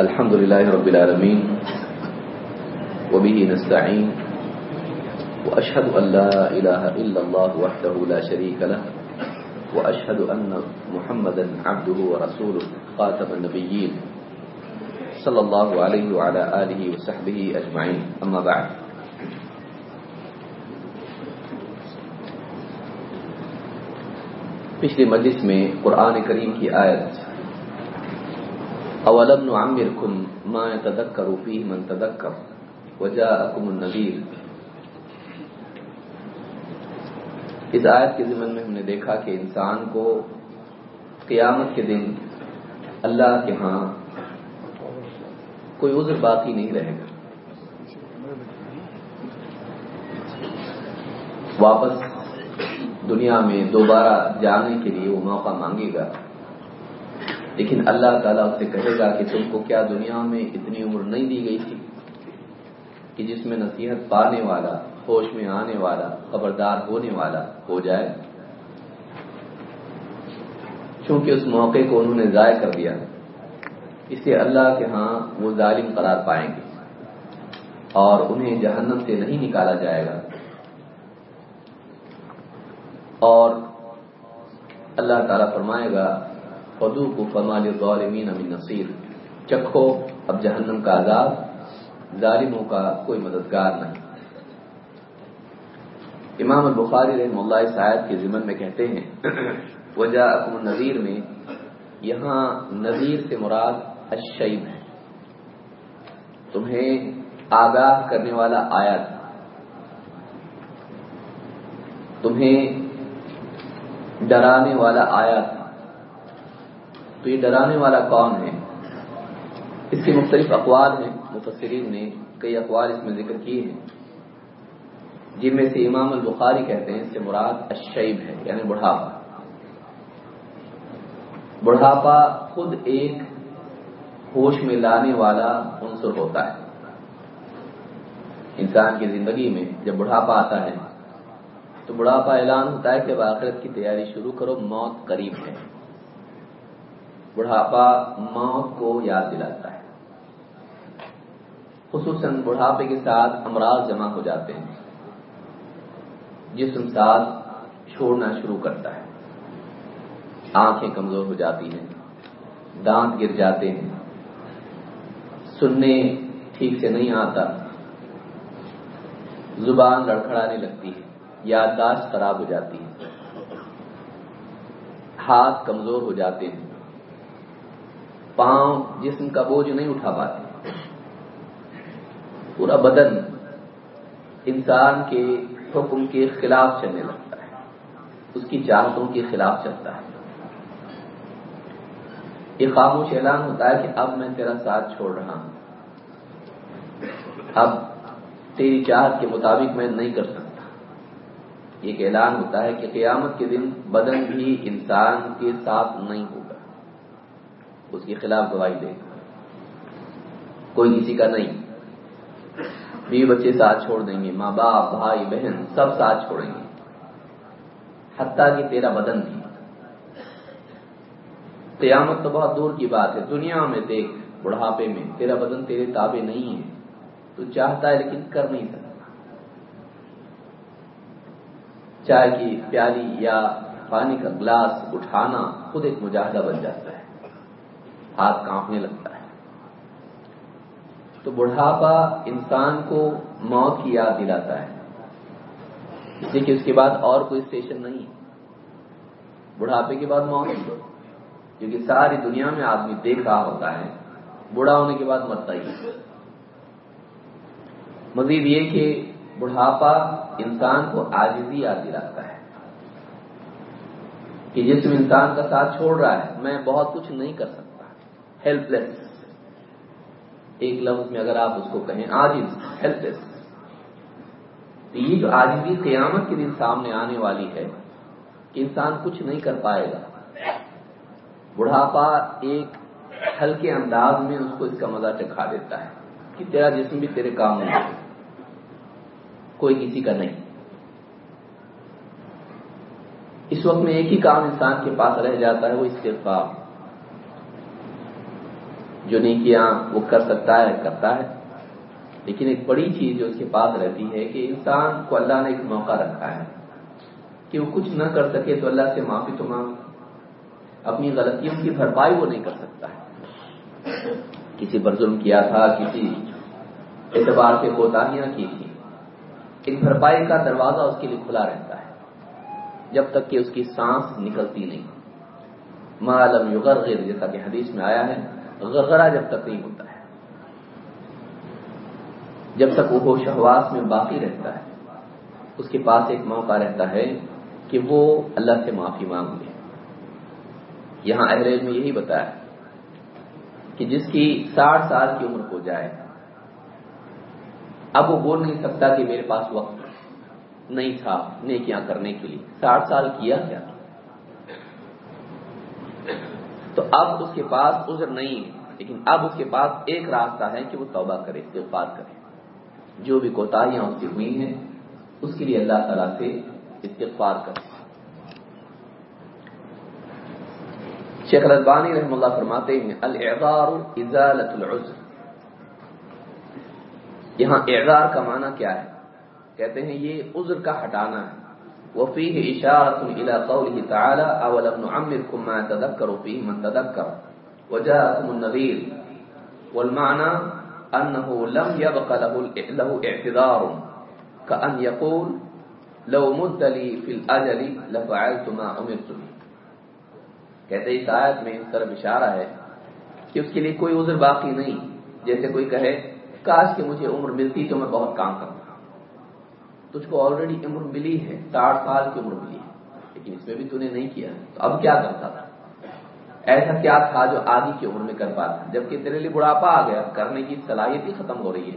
الحمد لله رب العالمين، وبه نستعين، وأشهد أن لا إله إلا الله وحده لا شريك له، وأشهد أن محمدا عبده ورسوله، خاتم النبيين، صلى الله عليه وعلى آله وصحبه أجمعين، أما بعد. پچھلی مجلس میں قرآن کریم کی آیت اولم نعمرکم ما يتذکر فیہ من تذکر وجاءکم النذیر اس آیت کے ضمن میں ہم نے دیکھا کہ انسان کو قیامت کے دن اللہ کے ہاں کوئی عذر باقی نہیں رہے گا۔ واپس دنیا میں دوبارہ جانے کے لیے وہ موقع مانگے گا۔ لیکن اللہ تعالیٰ اس سے کہے گا کہ تم کو کیا دنیا میں اتنی عمر نہیں دی گئی تھی کہ جس میں نصیحت پانے والا، ہوش میں آنے والا، خبردار ہونے والا ہو جائے؟ چونکہ اس موقع کو انہوں نے ضائع کر دیا۔ اس اللہ کے ہاں وہ ظالم قرار پائیں گے اور انہیں جہنم سے نہیں نکالا جائے گا۔ اور اللہ تعالیٰ فرمائے گا فدو کو فمال ظالمین امین نصیر۔ چکھو اب جہنم کا عذاب، ظالموں کا کوئی مددگار نہیں۔ امام البخاری رحم اللہ صاحب کے ذمن میں کہتے ہیں وجہ اکم نذیر میں، یہاں نذیر سے مراد اشیب ہے۔ تمہیں آگاہ کرنے والا آیا تھا تمہیں ڈرانے والا آیا تھا تو یہ ڈرانے والا کون ہے؟ اس کے مختلف اقوال ہیں، مفسرین نے کئی اقوال اس میں ذکر کیے ہیں۔ جن میں سے امام البخاری کہتے ہیں، اس سے مراد اشیب ہے یعنی بڑھاپا۔ بڑھاپا خود ایک ہوش میں لانے والا عنصر ہوتا ہے۔ انسان کی زندگی میں جب بڑھاپا آتا ہے، تو بڑھاپا اعلان ہوتا ہے کہ آخرت کی تیاری شروع کرو، موت قریب ہے۔ بڑھاپا موت کو یاد دلاتا ہے۔ خصوصاً بڑھاپے کے ساتھ امراض جمع ہو جاتے ہیں۔ جسم ساتھ چھوڑنا شروع کرتا ہے۔ آنکھیں کمزور ہو جاتی ہیں۔ دانت گر جاتے ہیں۔ سننے ٹھیک سے نہیں آتا۔ زبان لڑکھڑانے لگتی ہے۔ یادداشت خراب ہو جاتی ہے۔ ہاتھ کمزور ہو جاتے ہیں۔ پاؤں جسم کا بوجھ نہیں اٹھا پاتے۔ پورا بدن انسان کے حکم کے خلاف چلنے لگتا ہے۔ اس کی چاہتوں کے خلاف چلتا ہے۔ یہ خاموش اعلان ہوتا ہے کہ اب میں تیرا ساتھ چھوڑ رہا ہوں۔ اب تیری چاہت کے مطابق میں نہیں کر سکتا۔ ایک اعلان ہوتا ہے کہ قیامت کے دن بدن بھی انسان کے ساتھ نہیں ہوگا۔ اس کے خلاف گواہی دے۔ کوئی کسی کا نہیں۔ بیوی بچے ساتھ چھوڑ دیں گے، ماں باپ، بھائی، بہن، سب ساتھ چھوڑیں گے۔ حتیٰ کہ تیرا بدن بھی۔ قیامت تو بہت دور کی بات ہے۔ دنیا میں دیکھ، بڑھاپے میں تیرا بدن تیرے تابع نہیں ہے۔ تو چاہتا ہے لیکن کر نہیں سکتا۔ چائے کی پیالی یا پانی کا گلاس اٹھانا خود ایک مجاہدہ بن جاتا ہے۔ ہاتھ کانپنے لگتا ہے۔ تو بڑھاپا انسان کو موت کی یاد دلاتا ہے۔ اس کہ اس کے بعد اور کوئی اسٹیشن نہیں بڑھاپے کے بعد موت کیونکہ ساری دنیا میں آدمی دیکھ رہا ہوتا ہے۔ بوڑھا ہونے کے بعد مرتا ہی۔ مزید یہ کہ بڑھاپا انسان کو آجزی یاد دلاتا ہے۔ کہ جسم انسان کا ساتھ چھوڑ رہا ہے۔ میں بہت کچھ نہیں کر سکتا۔ ہیلپ لیس ایک لفظ میں اگر آپ اس کو کہیں آجز ہیلپ لیس تو یہ جو آجزی قیامت کے دن سامنے آنے والی ہے کہ انسان کچھ نہیں کر پائے گا۔ بڑھاپا ایک ہلکے انداز میں اس کو اس کا مزہ چکھا دیتا ہے کہ تیرا جسم بھی تیرے کام میں کوئی کسی کا نہیں۔ اس وقت میں ایک ہی کام انسان کے پاس رہ جاتا ہے، وہ استغفار۔ جو نیکیاں وہ کر سکتا ہے، کرتا ہے۔ لیکن ایک بڑی چیز جو اس کے پاس رہتی ہے کہ انسان کو اللہ نے ایک موقع رکھا ہے کہ وہ کچھ نہ کر سکے تو اللہ سے معافی تو مانگ اپنی غلطیوں کی بھرپائی وہ نہیں کر سکتا ہے۔ کسی پر ظلم کیا تھا، کسی اعتبار سے کوتاہیاں کی تھی۔ ایک بھرپائی کا دروازہ اس کے لیے کھلا رہتا ہے، جب تک کہ اس کی سانس نکلتی نہیں۔ معلوم یغرغر جیسا کہ حدیث میں آیا ہے۔ غرغرہ جب تک نہیں ہوتا ہے، جب تک وہ شہواس میں باقی رہتا ہے، اس کے پاس ایک موقع رہتا ہے کہ وہ اللہ سے معافی مانگ لے یہاں اہل میں یہی بتایا کہ جس کی ساٹھ سال کی عمر ہو جائے، اب وہ بول نہیں سکتا کہ میرے پاس وقت نہیں تھا، نیکیاں کرنے کے لیے۔ ساٹھ سال کیا کیا؟ تو اب اس کے پاس عذر نہیں ہے، لیکن اب اس کے پاس ایک راستہ ہے کہ وہ توبہ کرے، استغفار کرے۔ جو بھی کوتاہیاں اس کی ہوئی ہیں، اس کے لیے اللہ تعالیٰ سے استغفار کرے۔ شیخ البانی رحم اللہ فرماتے ہیں الاعذار ازالت العذر۔ یہاں اعذار کا معنی کیا ہے؟ کہتے ہیں یہ عذر کا ہٹانا ہے۔ وفيه إشارة إلى قوله تعالى أولم نعمركم ما تذكروا فيه من تذكر وجاءكم النذير والمعنى أنه لم يبق له, له اعتذار كأن يقول لو مد لي في الأجل لفعلت ما أمرت به. کہتے اس آیت میں اس طرف اشارہ ہے کہ اس کے لیے کوئی عذر باقی نہیں. جیسے کوئی کہے کاش کہ مجھے عمر ملتی تو میں بہت کام کرتا. تجھ کو آلریڈی عمر ملی ہے، ساٹھ سال کی عمر ملی ہے۔ لیکن اس میں بھی تو نے نہیں کیا۔ تو اب کیا کرتا؟ تھا ایسا کیا تھا جو آگے کی عمر میں کر پاتا جبکہ تیرے لیے بڑھاپا آ گیا، کرنے کی صلاحیت ہی ختم ہو رہی ہے۔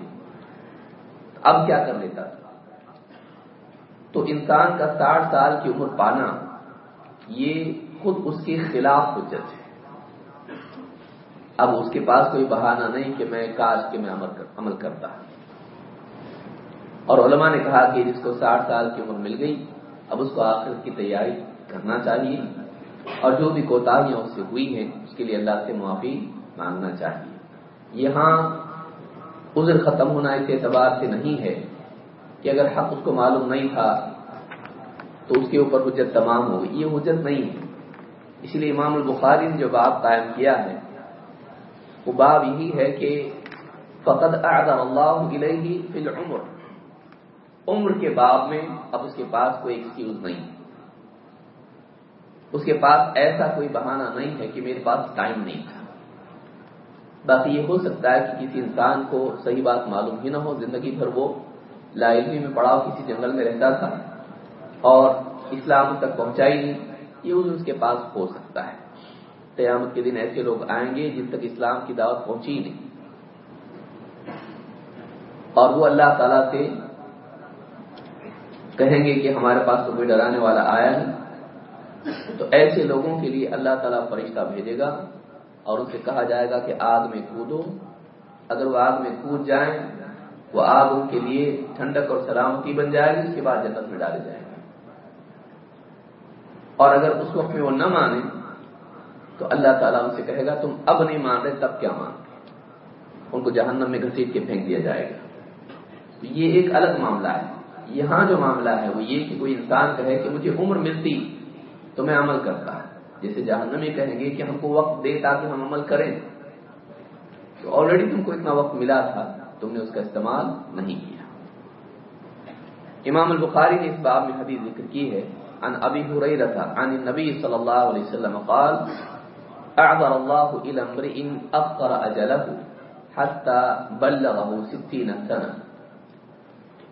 اب کیا کر لیتا؟ تھا تو انسان کا ساٹھ سال کی عمر پانا، یہ خود اس کے خلاف حجت ہے۔ اب اس کے پاس کوئی بہانہ نہیں کہ میں کاش کے میں عمل کرتا۔ اور علماء نے کہا کہ جس کو ساٹھ سال کی عمر مل گئی، اب اس کو آخرت کی تیاری کرنا چاہیے۔ اور جو بھی کوتاہیاں اس سے ہوئی ہیں، اس کے لیے اللہ سے معافی مانگنا چاہیے۔ یہاں عذر ختم ہونا اس اعتبار سے نہیں ہے کہ اگر حق اس کو معلوم نہیں تھا، تو اس کے اوپر حجت تمام ہو گئی۔ یہ حجت نہیں ہے۔ اس لیے امام البخاری نے جو باب قائم کیا ہے، وہ باب یہی ہے کہ فقط اعظم اللہ علیہ فی العمر۔ عمر کے باب میں اب اس کے پاس کوئی ایکسکیوز نہیں۔ اس کے پاس ایسا کوئی بہانہ نہیں ہے کہ میرے پاس ٹائم نہیں تھا۔ باقی یہ ہو سکتا ہے کہ کسی انسان کو صحیح بات معلوم ہی نہ ہو، زندگی بھر وہ لا علمی میں پڑا کسی جنگل میں رہتا تھا اور اسلام تک پہنچائی نہیں، یہ اس کے پاس ہو سکتا ہے۔ قیامت کے دن ایسے لوگ آئیں گے جن تک اسلام کی دعوت پہنچی نہیں۔ اور وہ اللہ تعالی سے کہیں گے کہ ہمارے پاس تو کوئی ڈرانے والا آیا نہیں۔ تو ایسے لوگوں کے لیے اللہ تعالیٰ فرشتہ بھیجے گا اور ان سے کہا جائے گا کہ آگ میں کودو۔ اگر وہ آگ میں کود جائیں، وہ آگ ان کے لیے ٹھنڈک اور سلامتی بن جائے گی اس کے بعد جنت میں ڈالے جائیں گے۔ اور اگر اس وقت میں وہ نہ مانے، تو اللہ تعالیٰ ان سے کہے گا، تم اب نہیں مان رہے، تب کیا مان ان کو جہنم میں گھسیٹ کے پھینک دیا جائے گا۔ یہ ایک الگ معاملہ ہے۔ یہاں جو معاملہ ہے وہ یہ کہ کوئی انسان کہے کہ مجھے عمر ملتی تو میں عمل کرتا جیسے جہنمی کہیں گے کہ ہم کو وقت دے تاکہ ہم عمل کریں۔ تو آلریڈی تم کو اتنا وقت ملا تھا، تم نے اس کا استعمال نہیں کیا۔ امام البخاری نے اس باب میں حدیث ذکر کی ہے، عن ابی حریرہ عن النبی صلی اللہ علیہ وسلم قال، اعذر اللہ الى امرئ اخر اجله حتى بلغه 60 سنه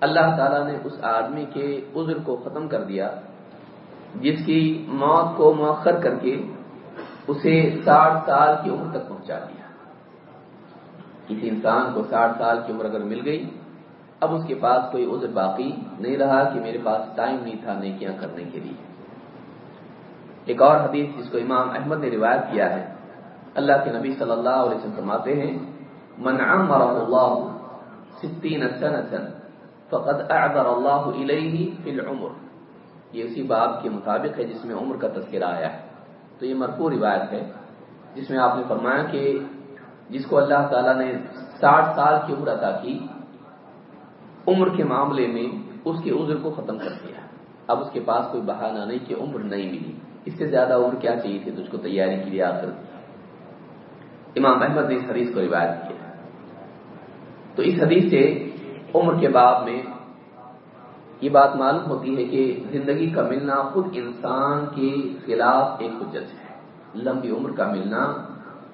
اللہ تعالیٰ نے اس آدمی کے عذر کو ختم کر دیا، جس کی موت کو مؤخر کر کے اسے ساٹھ سال کی عمر تک پہنچا دیا۔ کسی انسان کو ساٹھ سال کی عمر اگر مل گئی، اب اس کے پاس کوئی عذر باقی نہیں رہا کہ میرے پاس ٹائم نہیں تھا، نیکیاں کرنے کے لیے۔ ایک اور حدیث جس کو امام احمد نے روایت کیا ہے، اللہ کے نبی صلی اللہ علیہ وسلم فرماتے ہیں، من عمر اللہ ستین سنة فقد اعذر اللہ علیہ فی العمر. یہ اسی باب کے مطابق ہے جس میں عمر کا تذکرہ آیا ہے۔ تو یہ مرفوع روایت ہے، جس میں آپ نے فرمایا کہ جس کو اللہ تعالیٰ نے ساٹھ سال کی عمر عطا کی، عمر کے معاملے میں اس کے عذر کو ختم کر دیا۔ اب اس کے پاس کوئی بہانہ نہیں کہ عمر نہیں ملی۔ اس سے زیادہ عمر کیا چاہیے تھی؟ تو اس کو تیاری کے لیے آخر امام احمد نے اس حدیث کو روایت کیا۔ تو اس حدیث سے عمر کے باب میں یہ بات معلوم ہوتی ہے کہ زندگی کا ملنا خود انسان کے خلاف ایک حجت ہے۔ لمبی عمر کا ملنا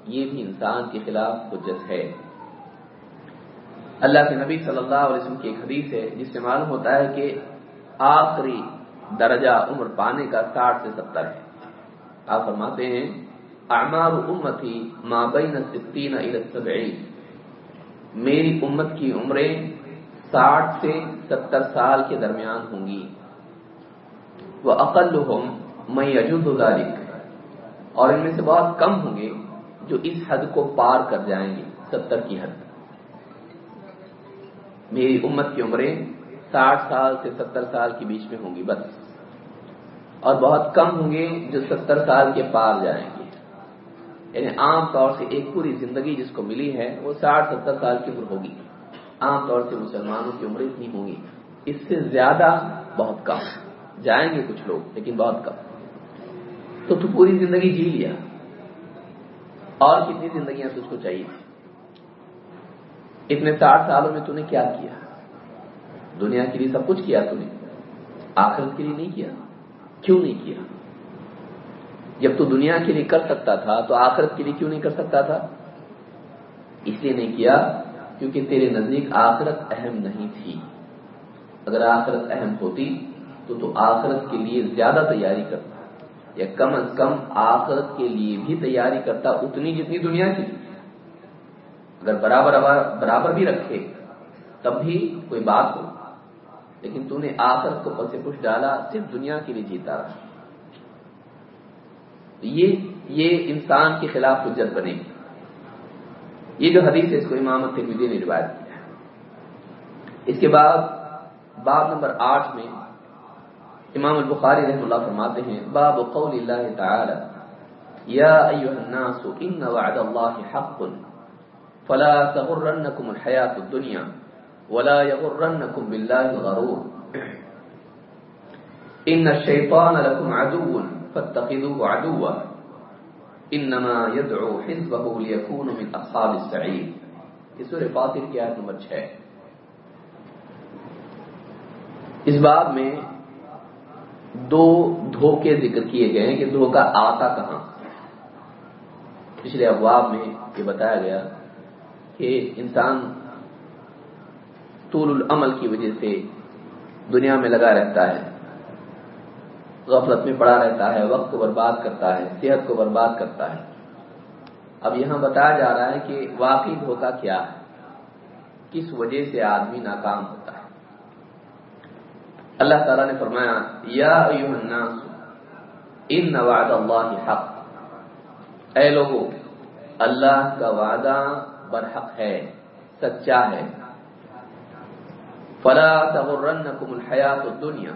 یہ بھی انسان کے خلاف حجت ہے۔ اللہ کے نبی صلی اللہ علیہ وسلم کی ایک حدیث ہے جس سے معلوم ہوتا ہے کہ آخری درجہ عمر پانے کا ساٹھ سے ستر ہے۔ آپ فرماتے ہیں اعمار امتی ما بین ستین الى سبعین میری امت کی عمریں ساٹھ سے ستر سال کے درمیان ہوں گی۔ وہ عقل میں یجد ذالک اور ان میں سے بہت کم ہوں گے جو اس حد کو پار کر جائیں گے، ستر کی حد۔ میری امت کی عمریں ساٹھ سال سے ستر سال کے بیچ میں ہوں گی بس۔ اور بہت کم ہوں گے جو ستر سال کے پار جائیں گے۔ یعنی عام طور سے ایک پوری زندگی جس کو ملی ہے، وہ ساٹھ ستر سال کی عمر ہوگی۔ عام طور سے مسلمانوں کی عمریں اتنی ہوں گی اس سے زیادہ بہت کم۔ جائیں گے کچھ لوگ، لیکن بہت کم۔ تو تو پوری زندگی جی لیا۔ اور کتنی زندگیاں تجھ کو چاہیے؟ تھی اتنے ساٹھ سالوں میں تو نے کیا کیا؟ دنیا کے لیے سب کچھ کیا تو نے آخرت کے لیے نہیں کیا؟ کیوں نہیں کیا؟ جب تو دنیا کے لیے کر سکتا تھا، تو آخرت کے لیے کیوں نہیں کر سکتا تھا؟ اس لیے نہیں کیا۔ کیونکہ تیرے نزدیک آخرت اہم نہیں تھی۔ اگر آخرت اہم ہوتی تو تو آخرت کے لیے زیادہ تیاری کرتا، یا کم از کم آخرت کے لیے بھی تیاری کرتا اتنی جتنی دنیا کی۔ اگر برابر برابر بھی رکھے، تب بھی کوئی بات ہو۔ لیکن تو نے آخرت کو پسے پوچھ ڈالا، صرف دنیا کے لیے جیتا رہا۔ یہ یہ انسان کے خلاف حجت بنے گی۔ یہ جو حدیث ہے، اس کو امام ترمیدی نے روایت کیا ہے۔ اس کے بعد، باب نمبر آٹھ میں امام البخاری رحم اللہ فرماتے ہیں، باب قول اللہ تعالی، یا ایوہ الناس ان وعد اللہ حق، فلا تغرنکم الحیات الدنیا ولا يغرنکم باللہ الغرور۔ ان الشیطان لکم عدو، فاتخذوه عدوا۔ انما يدعو حزبه ليكونوا من اصحاب السعيد یہ سورہ فاطر کی آیت نمبر 6 اس باب میں دو دھوکے ذکر کیے گئے ہیں کہ دھوکا آتا کہاں۔ پچھلے ابواب میں یہ بتایا گیا کہ انسان طول العمل کی وجہ سے دنیا میں لگا رہتا ہے۔ غفلت میں پڑا رہتا ہے، وقت کو برباد کرتا ہے، صحت کو برباد کرتا ہے۔ اب یہاں بتایا جا رہا ہے کہ واقعی دھوکا کیا ہے؟ کس وجہ سے آدمی ناکام ہوتا ہے؟ اللہ تعالیٰ نے فرمایا، یا الناس، ان وعد اللہ حق۔ اے لوگو، اللہ کا وعدہ برحق ہے، سچا ہے۔ فلا تغرنکم الحیات الدنیا۔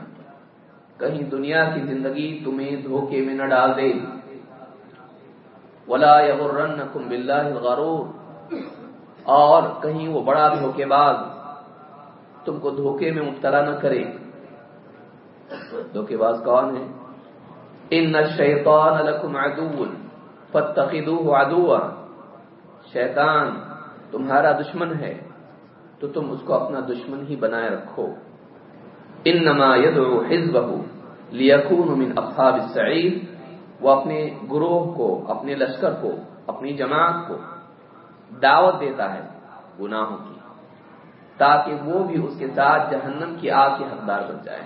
کہیں دنیا کی زندگی تمہیں دھوکے میں نہ ڈال دے۔ ولا یغرنکم باللہ الغرور۔ اور کہیں وہ بڑا دھوکے باز تم کو دھوکے میں مبتلا نہ کرے۔ دھوکے باز کون ہے ان الشیطان لکم عدو فاتخذوه عدوا۔ شیطان تمہارا دشمن ہے، تو تم اس کو اپنا دشمن ہی بنائے رکھو۔ انما يدعو حزبه ليكون من اصحاب السعيد وہ اپنے گروہ کو، اپنے لشکر کو، اپنی جماعت کو دعوت دیتا ہے گناہوں کی، تاکہ وہ بھی اس کے ساتھ جہنم کی آگ کے حقدار بن جائے۔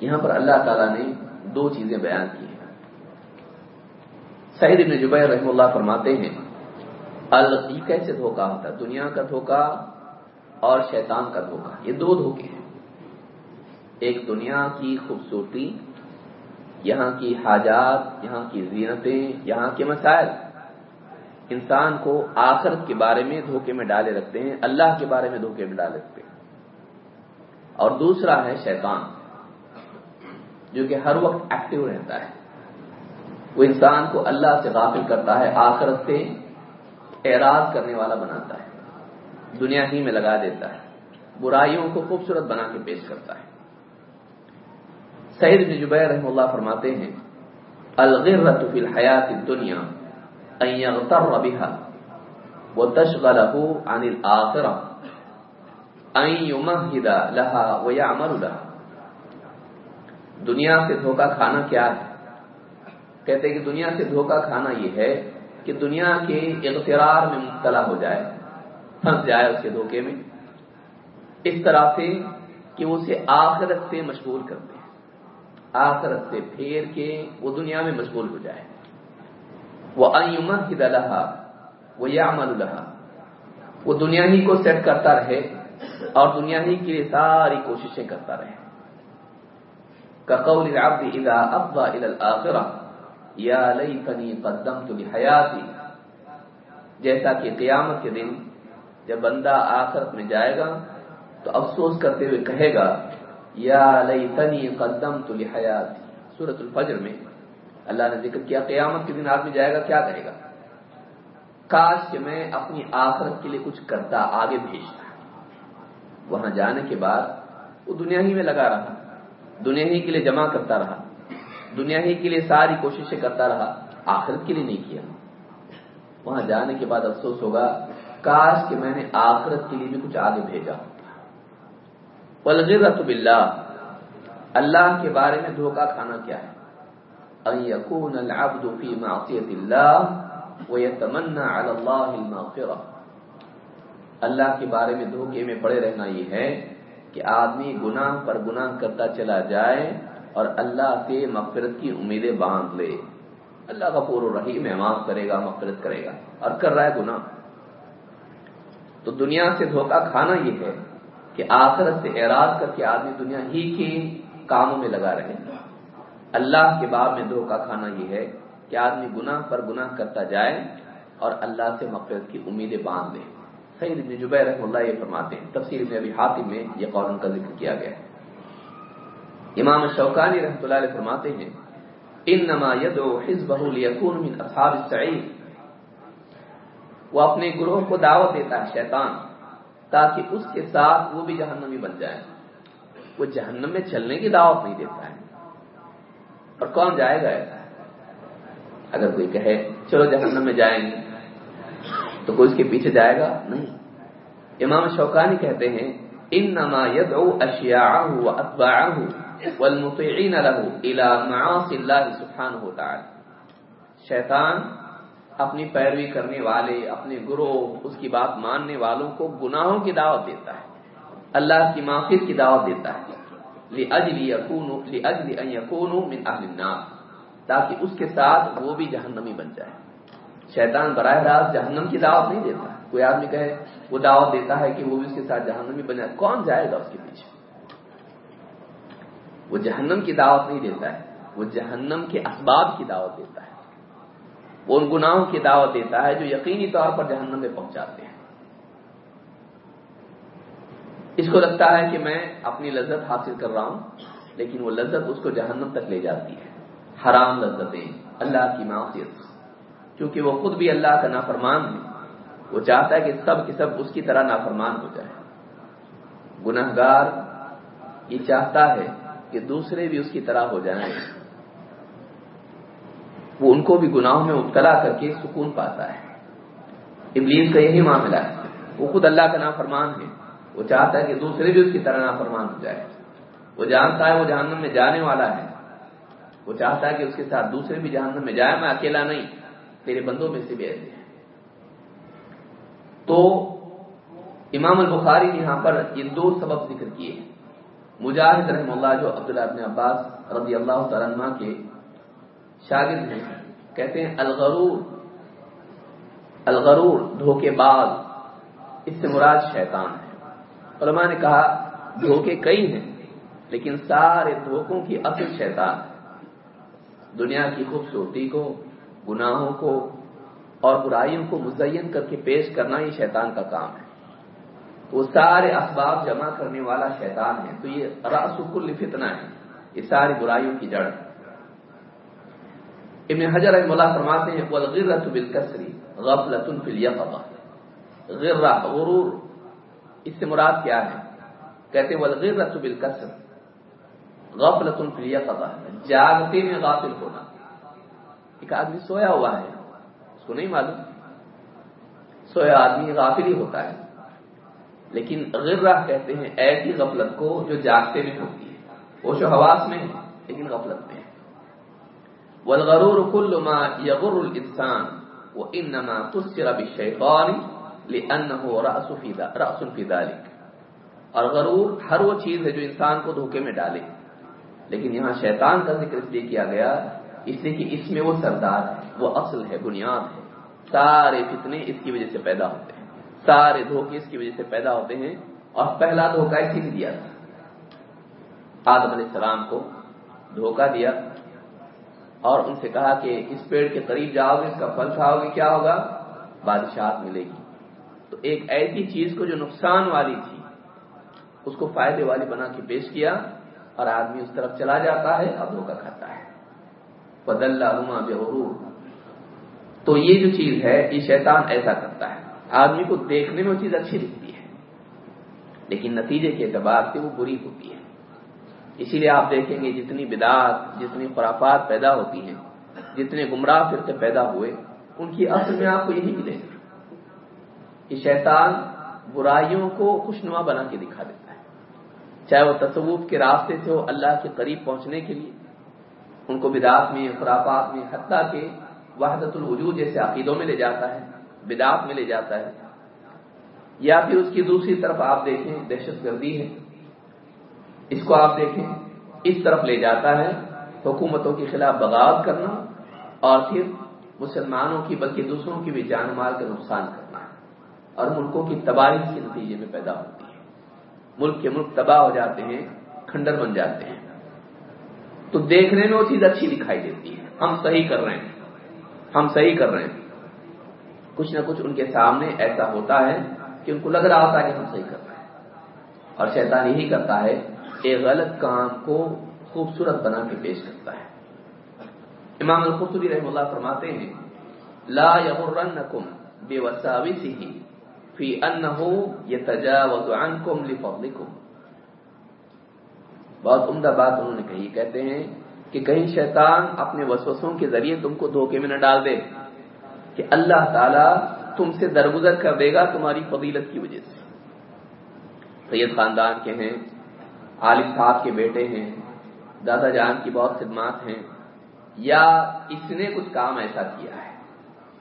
یہاں پر اللہ تعالیٰ نے دو چیزیں بیان کی ہیں۔ سعید ابن جبیر رحم اللہ فرماتے ہیں، الغی کیسے دھوکا ہوتا ہے؟ دنیا کا دھوکا اور شیطان کا دھوکا یہ دو دھوکے ہیں۔ ایک دنیا کی خوبصورتی، یہاں کی حاجات، یہاں کی زینتیں، یہاں کے مسائل۔ انسان کو آخرت کے بارے میں دھوکے میں ڈالے رکھتے ہیں، اللہ کے بارے میں دھوکے میں ڈالے رکھتے ہیں۔ اور دوسرا ہے شیطان، جو کہ ہر وقت ایکٹیو رہتا ہے۔ وہ انسان کو اللہ سے غافل کرتا ہے، آخرت سے اعراض کرنے والا بناتا ہے۔ دنیا ہی میں لگا دیتا ہے۔ برائیوں کو خوبصورت بنا کے پیش کرتا ہے۔ سعید بن جبیر رحم اللہ فرماتے ہیں الغرت فی الحیات الدنیا ان یغتر بها وتشغله عن الاخرہ ان یمہد لها ویعمل لها۔ دنیا سے دھوکہ کھانا کیا ہے؟ کہتے ہیں کہ دنیا سے دھوکہ کھانا یہ ہے کہ دنیا کے اغترار میں مبتلا ہو جائے۔ پھنس جائے اس کے دھوکے میں، اس طرح سے کہ اسے آخرت سے مشغول کرتے ہیں۔ آخرت سے پھیر کے وہ دنیا میں مشغول ہو جائے۔ وہ ایمت لہا، وہ یامل لہا۔ وہ دنیا ہی کو سیٹ کرتا رہے اور دنیا ہی کے لیے ساری کوششیں کرتا رہے۔ كقول العبد اذا افضى الى الاخره یا لیتنی قدمت لحیاتی۔ جیسا کہ قیامت کے دن جب بندہ آخرت میں جائے گا تو افسوس کرتے ہوئے کہے گا، یا لیتنی قدمت لحیاتی۔ سورۃ الفجر میں اللہ نے ذکر کیا، قیامت کے دن آدمی جائے گا، کیا کہے گا؟ کاش کہ میں اپنی آخرت کے لیے کچھ کرتا آگے بھیجتا۔ وہاں جانے کے بعد وہ دنیا ہی میں لگا رہا، دنیا ہی کے لیے جمع کرتا رہا، دنیا ہی کے لیے ساری کوششیں کرتا رہا، آخرت کے لیے نہیں کیا۔ وہاں جانے کے بعد افسوس ہوگا کاش کہ میں نے آخرت کے لیے بھی کچھ آگے بھیجا۔ والغرت باللہ۔ اللہ کے بارے میں دھوکہ کھانا کیا ہے؟ ان يكون العبد في معصية الله ويتمنى على الله المغفرة اللہ کے بارے میں دھوکے میں پڑے رہنا یہ ہے کہ آدمی گناہ پر گناہ کرتا چلا جائے اور اللہ سے مغفرت کی امیدیں باندھ لے۔ اللہ کا پور رحیم ہے، معاف کرے گا، مغفرت کرے گا اور کر رہا ہے گناہ۔ تو دنیا سے دھوکہ کھانا یہ ہے کہ آخرت سے اعراض کر کے آدمی دنیا ہی کے کاموں میں لگا رہے۔ اللہ کے باب میں دھوکہ کھانا یہ ہے کہ آدمی گناہ پر گناہ کرتا جائے اور اللہ سے مغفرت کی امیدیں باندھ لے۔ سعید ابن جبیر رحم اللہ یہ فرماتے ہیں۔ تفسیر میں ابھی حاطم میں یہ قول کا ذکر کیا گیا۔ ہے امام شوکانی رحمۃ اللہ علیہ فرماتے ہیں، انما يدعو حزبه ليكون من اصحاب السعيد وہ اپنے گروہ کو دعوت دیتا ہے، شیطان، تاکہ اس کے ساتھ وہ بھی جہنمی بن جائے۔ وہ جہنم میں چلنے کی دعوت نہیں دیتا ہے۔ اور کون جائے گا ایسا؟ اگر کوئی کہے، چلو جہنم میں جائیں گے، تو کوئی اس کے پیچھے جائے گا؟ نہیں۔ امام شوکانی کہتے ہیں، انما يدعو اشیاءه واتباعه والمطيعين له الى معاصي الله سبحانه وتعالى شیطان اپنی پیروی کرنے والے، اپنے گروہ، اس کی بات ماننے والوں کو گناہوں کی دعوت دیتا ہے۔ اللہ کی معافی کی دعوت دیتا ہے۔ لِأَجْلِ يَكُونُوا لِأَجْلِ أَهْلِ تاکہ اس کے ساتھ وہ بھی جہنمی بن جائے۔ شیطان براہ راست جہنم کی دعوت نہیں دیتا۔ کوئی آدمی کہے، وہ دعوت دیتا ہے کہ وہ بھی اس کے ساتھ جہنمی بن جائے۔ کون جائے گا اس کے پیچھے؟ وہ جہنم کی دعوت نہیں دیتا ہے۔ وہ جہنم کے اسباب کی دعوت دیتا ہے۔ وہ ان گناہوں کی دعوت دیتا ہے جو یقینی طور پر جہنم میں پہنچاتے ہیں۔ اس کو لگتا ہے کہ میں اپنی لذت حاصل کر رہا ہوں، لیکن وہ لذت اس کو جہنم تک لے جاتی ہے۔ حرام لذتیں، اللہ کی معافیت کیونکہ وہ خود بھی اللہ کا نافرمان ہے۔ وہ چاہتا ہے کہ سب کے سب اس کی طرح نافرمان ہو جائے گناہ گار یہ چاہتا ہے کہ دوسرے بھی اس کی طرح ہو جائیں۔ وہ ان کو بھی گناہوں میں مبتلا کر کے سکون پاتا ہے۔ ابلیس کا یہی معاملہ ہے۔ وہ خود اللہ کا نافرمان ہے۔ وہ چاہتا ہے کہ دوسرے بھی اس کی طرح نافرمان ہو جائے۔ وہ جانتا ہے وہ جہنم میں جانے والا ہے۔ وہ چاہتا ہے کہ اس کے ساتھ دوسرے بھی جہنم میں جائے۔ میں اکیلا نہیں تیرے بندوں میں سے بھی ایسے ہیں۔ تو امام البخاری نے یہاں پر یہ دو سبب ذکر کیے۔ مجاہد رحم اللہ، جو عبداللہ ابن عباس رضی اللہ تعالیٰ کے شاگرد ہیں کہتے ہیں الغرور۔ الغرور، دھوکے باز اس سے مراد شیطان ہے۔ علماء نے کہا، دھوکے کئی ہیں، لیکن سارے دھوکوں کی اصل شیطان ہے۔ دنیا کی خوبصورتی کو، گناہوں کو اور برائیوں کو مزین کر کے پیش کرنا ہی شیطان کا کام ہے۔ وہ سارے اسباب جمع کرنے والا شیطان ہے۔ تو یہ راس کل فتنہ ہے۔ یہ ساری برائیوں کی جڑ ابن حجر رحم اللہ فرماتے ہیں، والغرة بالکسری غفلت فی الیقظہ غرہ غرور، اس سے مراد کیا ہے؟ کہتے والغرة بالکسر غفلت فی الیقظہ جاگتے میں غافل ہونا۔ ایک آدمی سویا ہوا ہے، اس کو نہیں معلوم۔ سویا آدمی غافل ہی ہوتا ہے۔ لیکن غرہ کہتے ہیں، ایسی غفلت کو جو جاگتے میں ہوتی ہے۔ ہوش و حواس میں ہے لیکن غفلت میں۔ ہے والغرور كل ما يغر الانسان وانما تسر بالشيطان لانه راس في راس في ذلك. اور غرور ہر وہ چیز ہے جو انسان کو دھوکے میں ڈالے۔ لیکن یہاں شیطان کا ذکر اس لیے کیا گیا، اس لیے کہ اس میں وہ سردار ہے، وہ اصل ہے، بنیاد ہے۔ سارے فتنے اس کی وجہ سے پیدا ہوتے ہیں۔ سارے دھوکے اس کی وجہ سے پیدا ہوتے ہیں۔ اور پہلا دھوکہ اسی نے دیا تھا۔ آدم علیہ السلام کو دھوکہ دیا۔ اور ان سے کہا کہ اس پیڑ کے قریب جاؤ گے اس کا پھل کھاؤ گے، کیا ہوگا؟ بادشاہت ملے گی۔ تو ایک ایسی چیز کو جو نقصان والی تھی، اس کو فائدے والی بنا کے پیش کیا اور آدمی اس طرف چلا جاتا ہے اب دھوکہ کھاتا ہے۔ بدل بغرور۔ تو یہ جو چیز ہے، یہ شیطان ایسا کرتا ہے۔ آدمی کو دیکھنے میں وہ چیز اچھی دکھتی ہے، لیکن نتیجے کے اعتبار سے وہ بری ہوتی ہے۔ اسی لیے آپ دیکھیں گے جتنی بدعات، جتنی خرافات پیدا ہوتی ہیں، جتنے گمراہ فرقے پیدا ہوئے، ان کی اصل میں آپ کو یہی ملے گا کہ شیطان برائیوں کو خوشنما بنا کے دکھا دیتا ہے۔ چاہے وہ تصوف کے راستے سے ہو، اللہ کے قریب پہنچنے کے لیے، ان کو بدعات میں، خرافات میں، حتیٰ کے وحدت الوجود جیسے عقیدوں میں لے جاتا ہے، بدعات میں لے جاتا ہے۔ یا پھر اس کی دوسری طرف آپ دیکھیں، دہشت گردی ہے۔ اس کو آپ دیکھیں، اس طرف لے جاتا ہے، حکومتوں کے خلاف بغاوت کرنا اور پھر مسلمانوں کی بلکہ دوسروں کی بھی جان مال کا نقصان کرنا ہے۔ اور ملکوں کی تباہی کے نتیجے میں پیدا ہوتی ہے۔ ملک کے ملک تباہ ہو جاتے ہیں، کھنڈر بن جاتے ہیں۔ تو دیکھنے میں وہ چیز اچھی دکھائی دیتی ہے۔ ہم صحیح کر رہے ہیں۔ ہم صحیح کر رہے ہیں۔ کچھ نہ کچھ ان کے سامنے ایسا ہوتا ہے کہ ان کو لگ رہا ہوتا ہے کہ ہم صحیح کر رہے ہیں۔ اور شیطان یہی کرتا ہے ایک غلط کام کو خوبصورت بنا کے پیش کرتا ہے۔ امام القرطبی رحم اللہ فرماتے ہیں، لا یغرنکم بوساوسه فی انه یتجاوز عنکم لفضلکم۔ بہت عمدہ بات انہوں نے کہی، کہتے ہیں کہ کہیں شیطان اپنے وسوسوں کے ذریعے تم کو دھوکے میں نہ ڈال دے، کہ اللہ تعالی تم سے درگزر کر دے گا تمہاری فضیلت کی وجہ سے۔ سید خاندان کے ہیں عالم صاحب کے بیٹے ہیں، دادا جان کی بہت خدمات ہیں، یا اس نے کچھ کام ایسا کیا ہے؟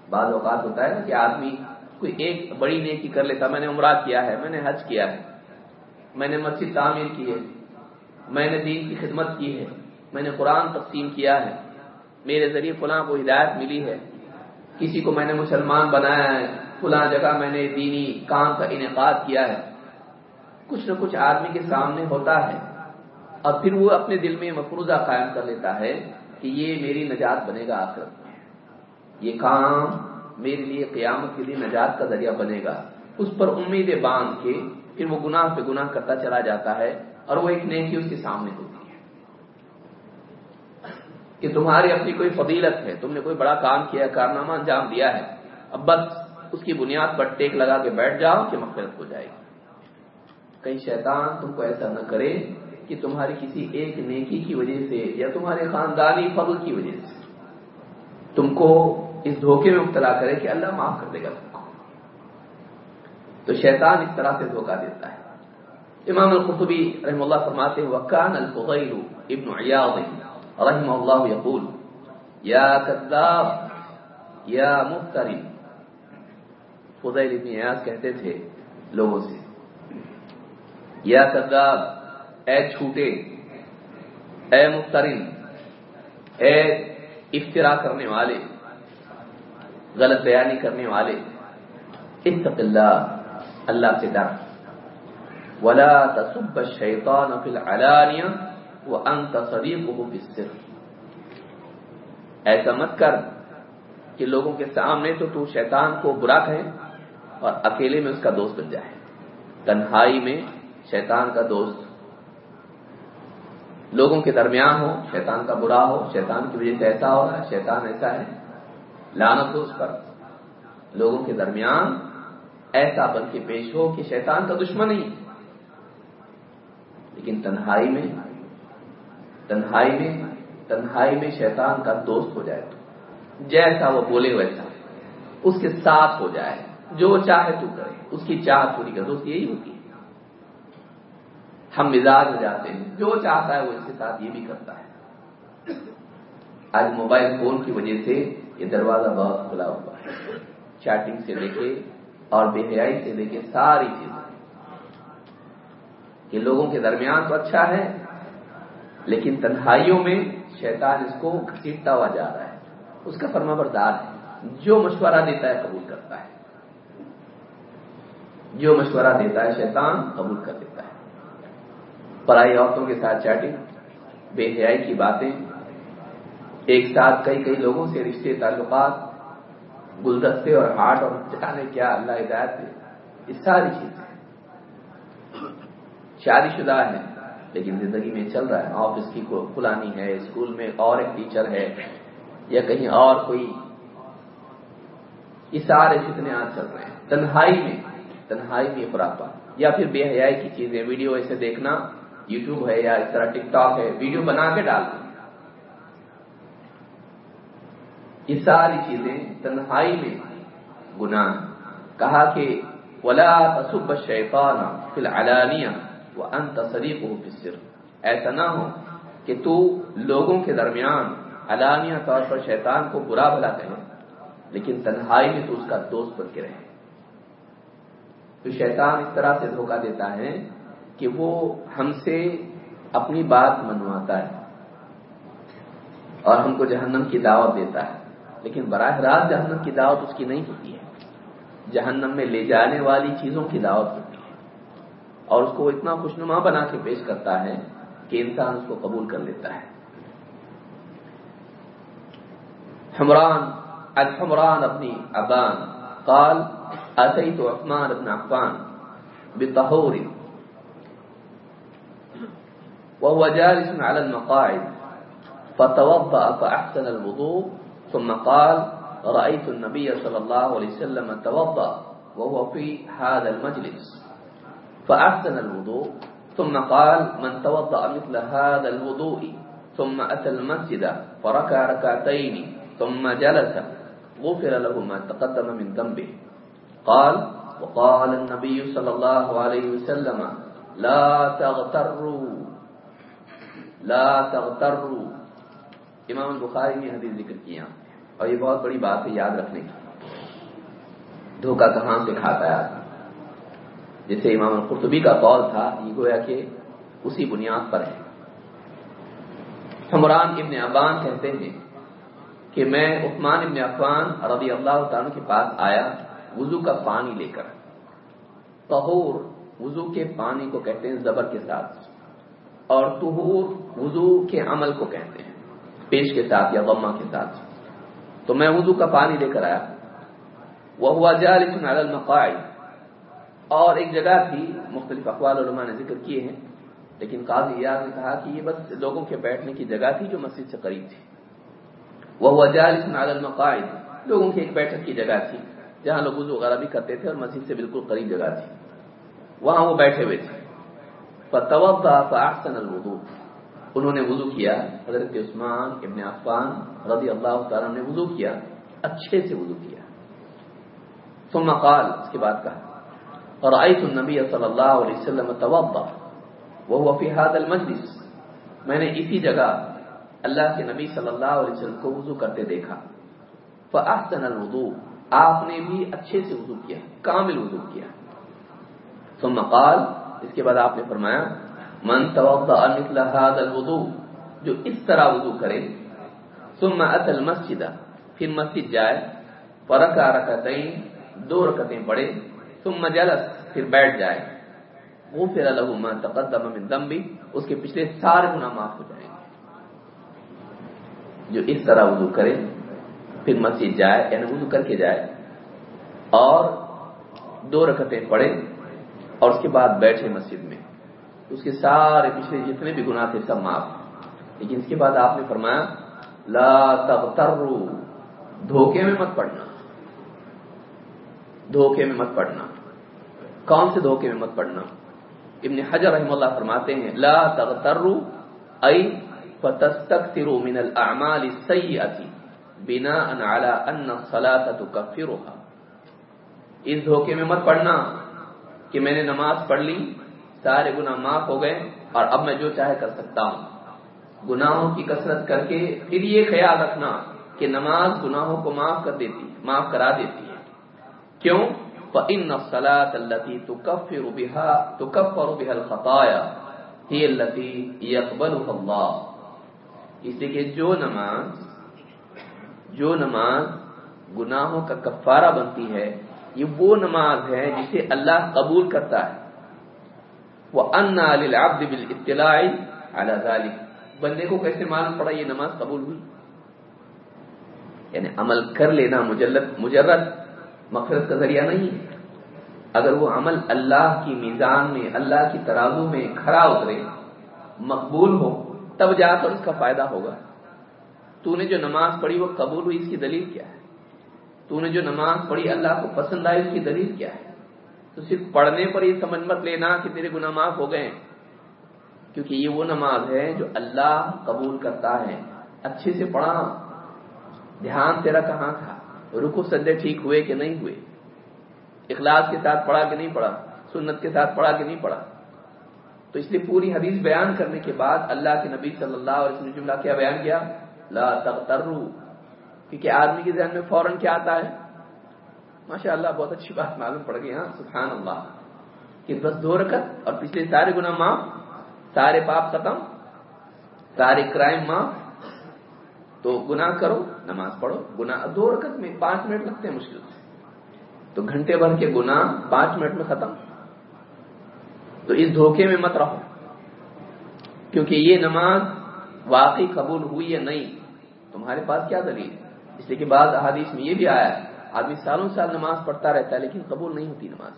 بعض اوقات ہوتا ہے نا کہ آدمی کوئی ایک بڑی نیکی کر لیتا، میں نے عمرہ کیا ہے، میں نے حج کیا ہے، میں نے مسجد تعمیر کی ہے، میں نے دین کی خدمت کی ہے، میں نے قرآن تقسیم کیا ہے، میرے ذریعے فلاں کو ہدایت ملی ہے، کسی کو میں نے مسلمان بنایا ہے، فلاں جگہ میں نے دینی کام کا انعقاد کیا ہے۔ کچھ نہ کچھ آدمی کے سامنے ہوتا ہے اور پھر وہ اپنے دل میں مفروضہ قائم کر لیتا ہے کہ یہ میری نجات بنے گا آخرت میں۔ یہ کام میرے لیے قیامت کے لیے نجات کا ذریعہ بنے گا۔ اس پر امید باندھ کے پھر وہ گناہ پہ گناہ کرتا چلا جاتا ہے اور وہ ایک نیکی اس کے سامنے ہوتی ہے۔ کہ تمہاری اپنی کوئی فضیلت ہے، تم نے کوئی بڑا کام کیا کارنامہ انجام دیا ہے، اب بس اس کی بنیاد پر ٹیک لگا کے بیٹھ جاؤ کہ مغفرت ہو جائے گی۔ کہیں شیطان تم کو ایسا نہ کرے کہ تمہاری کسی ایک نیکی کی وجہ سے یا تمہارے خاندانی فضل کی وجہ سے تم کو اس دھوکے میں مبتلا کرے کہ اللہ معاف کر دے گا تم کو۔ تو شیطان اس طرح سے دھوکہ دیتا ہے۔ امام القطبی رحم اللہ فرماتے ہیں وکان الفغیر ابن عیاض رحم اللہ یقول، یا کذاب، یا مفتری۔ فضیل ابن عیاض کہتے تھے لوگوں سے یا کذاب اے چھوٹے اے مفترین اے افطرا کرنے والے، غلط بیانی کرنے والے، اتق اللہ اللہ سے ڈر۔ ولا تصب الشیطان فی العلانیہ وانت صدیقه فی السر۔ ایسا مت کر کہ لوگوں کے سامنے تو تو شیطان کو برا کہے اور اکیلے میں اس کا دوست بن جائے۔ تنہائی میں شیطان کا دوست لوگوں کے درمیان ہو، شیطان کا برا ہو، شیطان کی وجہ سے ایسا ہو رہا ہے، شیطان ایسا ہے لانت ہو اس پر۔ لوگوں کے درمیان ایسا بن کے پیش ہو کہ شیطان کا دشمن ہی۔ لیکن تنہائی میں تنہائی میں تنہائی میں شیطان کا دوست ہو جائے تو، جیسا وہ بولے ویسا، اس کے ساتھ ہو جائے۔ جو چاہے تو کرے، اس کی چاہ پوری کر دوست یہی ہوتی ہے۔ ہم مزاج ہو جاتے ہیں۔ جو چاہتا ہے وہ اس کے ساتھ یہ بھی کرتا ہے۔ آج موبائل فون کی وجہ سے یہ دروازہ بہت کھلا ہوا ہے۔ چیٹنگ سے لے کے اور بے حیائی سے لے کے ساری چیزیں۔ کہ لوگوں کے درمیان تو اچھا ہے، لیکن تنہائیوں میں شیطان اس کو گھسیٹتا ہوا جا رہا ہے۔ اس کا فرما بردار ہے۔ جو مشورہ دیتا ہے قبول کرتا ہے۔ جو مشورہ دیتا ہے شیطان قبول کر دیتا ہے۔ پرائی عورتوں کے ساتھ چیٹنگ، بے حیائی کی باتیں، ایک ساتھ کئی کئی لوگوں سے رشتے، تعلقات، گلدستے اور ہارٹ اور جانے کیا اللہ ہدایت دے، یہ ساری چیزیں شادی شدہ ہے لیکن زندگی میں چل رہا ہے۔ آفس کی کھلانی ہے، اسکول میں اور ایک ٹیچر ہے، یا کہیں اور کوئی۔ یہ سارے جتنے آج چل رہے ہیں۔ تنہائی میں تنہائی میں خراپا یا پھر بے حیائی کی چیزیں، ویڈیو ایسے دیکھنا۔ یوٹیوب ہے یا اس طرح ٹک ٹاک ہے ویڈیو بنا کے ڈال دیں۔ یہ ساری چیزیں تنہائی میں گناہ کہا کہ ولا تصب شیفان فی العلانیہ وہ انت صدیق ہو ایسا نہ ہو کہ تو لوگوں کے درمیان علانیہ طور پر شیطان کو برا بھلا کہے، لیکن تنہائی میں تو اس کا دوست بن کے رہے۔ تو شیطان اس طرح سے دھوکہ دیتا ہے کہ وہ ہم سے اپنی بات منواتا ہے اور ہم کو جہنم کی دعوت دیتا ہے۔ لیکن براہ راست جہنم کی دعوت اس کی نہیں ہوتی ہے۔ جہنم میں لے جانے والی چیزوں کی دعوت ہوتی ہے۔ اور اس کو اتنا خوشنما بنا کے پیش کرتا ہے کہ انسان اس کو قبول کر لیتا ہے۔ حمران، الحمران اپنی ابان، قال اتيت عثمان بن عفان بطهور وهو جالس على المقاعد. فتوضأ فأحسن الوضوء، ثم قال رأيت النبي صلى الله عليه وسلم توضأ وهو في هذا المجلس. فأحسن الوضوء، ثم قال من توضأ مثل هذا الوضوء، ثم أتى المسجد فركع ركعتين، ثم جلس، غفر له ما تقدم من ذنبه. قال وقال النبي صلى الله عليه وسلم لا تغتروا لا تغتروا۔ امام البخاری نے حدیث ذکر کیا اور یہ بہت بڑی بات ہے یاد رکھنے کی۔ دھوکہ کہاں سے کھاتا ہے جیسے امام القرطبی کا قول تھا، یہ گویا کہ اسی بنیاد پر ہے۔ حمران ابن ابان کہتے ہیں کہ میں عثمان ابن عفان رضی اللہ تعالیٰ کے پاس آیا، وضو کا پانی لے کر۔ طہور وضو کے پانی کو کہتے ہیں زبر کے ساتھ۔ اور تہور وضو کے عمل کو کہتے ہیں، پیش کے ساتھ یا غمہ کے ساتھ۔ تو میں وضو کا پانی لے کر آیا۔ وہ ہوا جالس علی المقاعد۔ اور ایک جگہ تھی مختلف اقوال علماء نے ذکر کیے ہیں، لیکن قاضی یاد نے کہا کہ یہ بس لوگوں کے بیٹھنے کی جگہ تھی جو مسجد سے قریب تھی۔ وہ ہوا جالس علی المقاعد۔ لوگوں کی ایک بیٹھک کی جگہ تھی، جہاں لوگ وضو وغیرہ بھی کرتے تھے اور مسجد سے بالکل قریب جگہ تھی۔ وہاں وہ بیٹھے ہوئے تھے۔ فتوضا فاحسن الوضوء انہوں نے وضو کیا، حضرت عثمان ابن عفان رضی اللہ تعالیٰ نے وضو کیا، اچھے سے وضو کیا۔ ثم قال، اس کے بعد کہا رأيت النبي صلی اللہ علیہ وسلم توضا وهو في هذا المجلس۔ میں نے اسی جگہ اللہ کے نبی صلی اللہ علیہ وسلم کو وضو کرتے دیکھا۔ فاحسن الوضوء آپ نے بھی اچھے سے وضو کیا، کامل وضو کیا۔ ثم قال، اس کے بعد آپ نے فرمایا من توضا مثل هذا الوضوء، جو اس طرح وضو کرے، ثم اتى المسجد، پھر مسجد جائے، فرکع رکعتين دو رکعتیں پڑھے، ثم جلس، پھر بیٹھ جائے۔ غفر له ما تقدم من ذنبه اس کے پچھلے سارے گناہ معاف ہو جائیں گے۔ جو اس طرح وضو کرے، پھر مسجد جائے یعنی وضو کر کے جائے۔ اور دو رکعتیں پڑھے، اور اس کے بعد بیٹھے مسجد میں۔ اس کے سارے پچھلے جتنے بھی گناہ تھے سب معاف۔ لیکن اس کے بعد آپ نے فرمایا، لا تغتروا، دھوکے میں مت پڑنا۔ دھوکے میں مت پڑنا۔ کون سے دھوکے میں مت پڑنا؟ ابن حجر رحم اللہ فرماتے ہیں، لا تغتروا، ای فتستكثروا من الاعمال السيئه بناء على ان الصلاه تكفرها اس دھوکے میں مت پڑنا کہ میں نے نماز پڑھ لی سارے گناہ معاف ہو گئے اور اب میں جو چاہے کر سکتا ہوں۔ گناہوں کی کثرت کر کے پھر یہ خیال رکھنا کہ نماز گناہوں کو معاف کر دیتی، معاف کرا دیتی ہے۔ کیوں؟ فَإِنَّ الصَّلَاةَ الَّتِي تُكَفِّرُ بِهَا تُكَفَّرُ بِهَا الْخَطَايَا هِيَ الَّتِي يَقْبَلُهَا اللَّهُ۔ اس لیے کہ جو نماز جو نماز گناہوں کا کفارہ بنتی ہے، یہ وہ نماز ہے جسے اللہ قبول کرتا ہے۔ وہ ان للعبد بالاطلاع على ذلك۔ بندے کو کیسے معلوم پڑا یہ نماز قبول ہوئی؟ یعنی عمل کر لینا مجلد، مجرد مغفرت کا ذریعہ نہیں ہے۔ اگر وہ عمل اللہ کی میزان میں، اللہ کی ترازو میں کھڑا اترے، مقبول ہو، تب جا کر اس کا فائدہ ہوگا۔ تو نے جو نماز پڑھی وہ قبول ہوئی، اس کی دلیل کیا ہے؟ تو نے جو نماز پڑھی اللہ کو پسند آئی، اس کی دلیل کیا ہے؟ تو صرف پڑھنے پر یہ سمجھ مت لینا کہ تیرے گناہ معاف ہو گئے کیونکہ یہ وہ نماز ہے جو اللہ قبول کرتا ہے۔ اچھے سے پڑھا۔ دھیان تیرا کہاں تھا؟ رکو سجدے ٹھیک ہوئے کہ نہیں ہوئے؟ اخلاص کے ساتھ پڑھا کہ نہیں پڑھا؟ سنت کے ساتھ پڑھا کہ نہیں پڑھا؟ تو اس لیے پوری حدیث بیان کرنے کے بعد اللہ کے نبی صلی اللہ علیہ وسلم جملہ کیا، بیان کیا، لا تغتروا۔ کیونکہ آدمی کے ذہن میں فوراً کیا آتا ہے؟ ماشاء اللہ بہت اچھی بات معلوم پڑ گئی ہاں سبحان اللہ کہ بس دو رکت اور پچھلے سارے گناہ معاف، سارے پاپ ختم، سارے کرائم معاف، تو گناہ کرو، نماز پڑھو، گناہ دو رکت میں پانچ منٹ لگتے ہیں، مشکل سے۔ تو گھنٹے بھر کے گناہ پانچ منٹ میں ختم۔ تو اس دھوکے میں مت رہو، کیونکہ یہ نماز واقعی قبول ہوئی یا نہیں، تمہارے پاس کیا دلیل؟ ہے اس لیے کہ بعض احادیث میں یہ بھی آیا ہے آدمی سالوں سال نماز پڑھتا رہتا ہے، لیکن قبول نہیں ہوتی نماز۔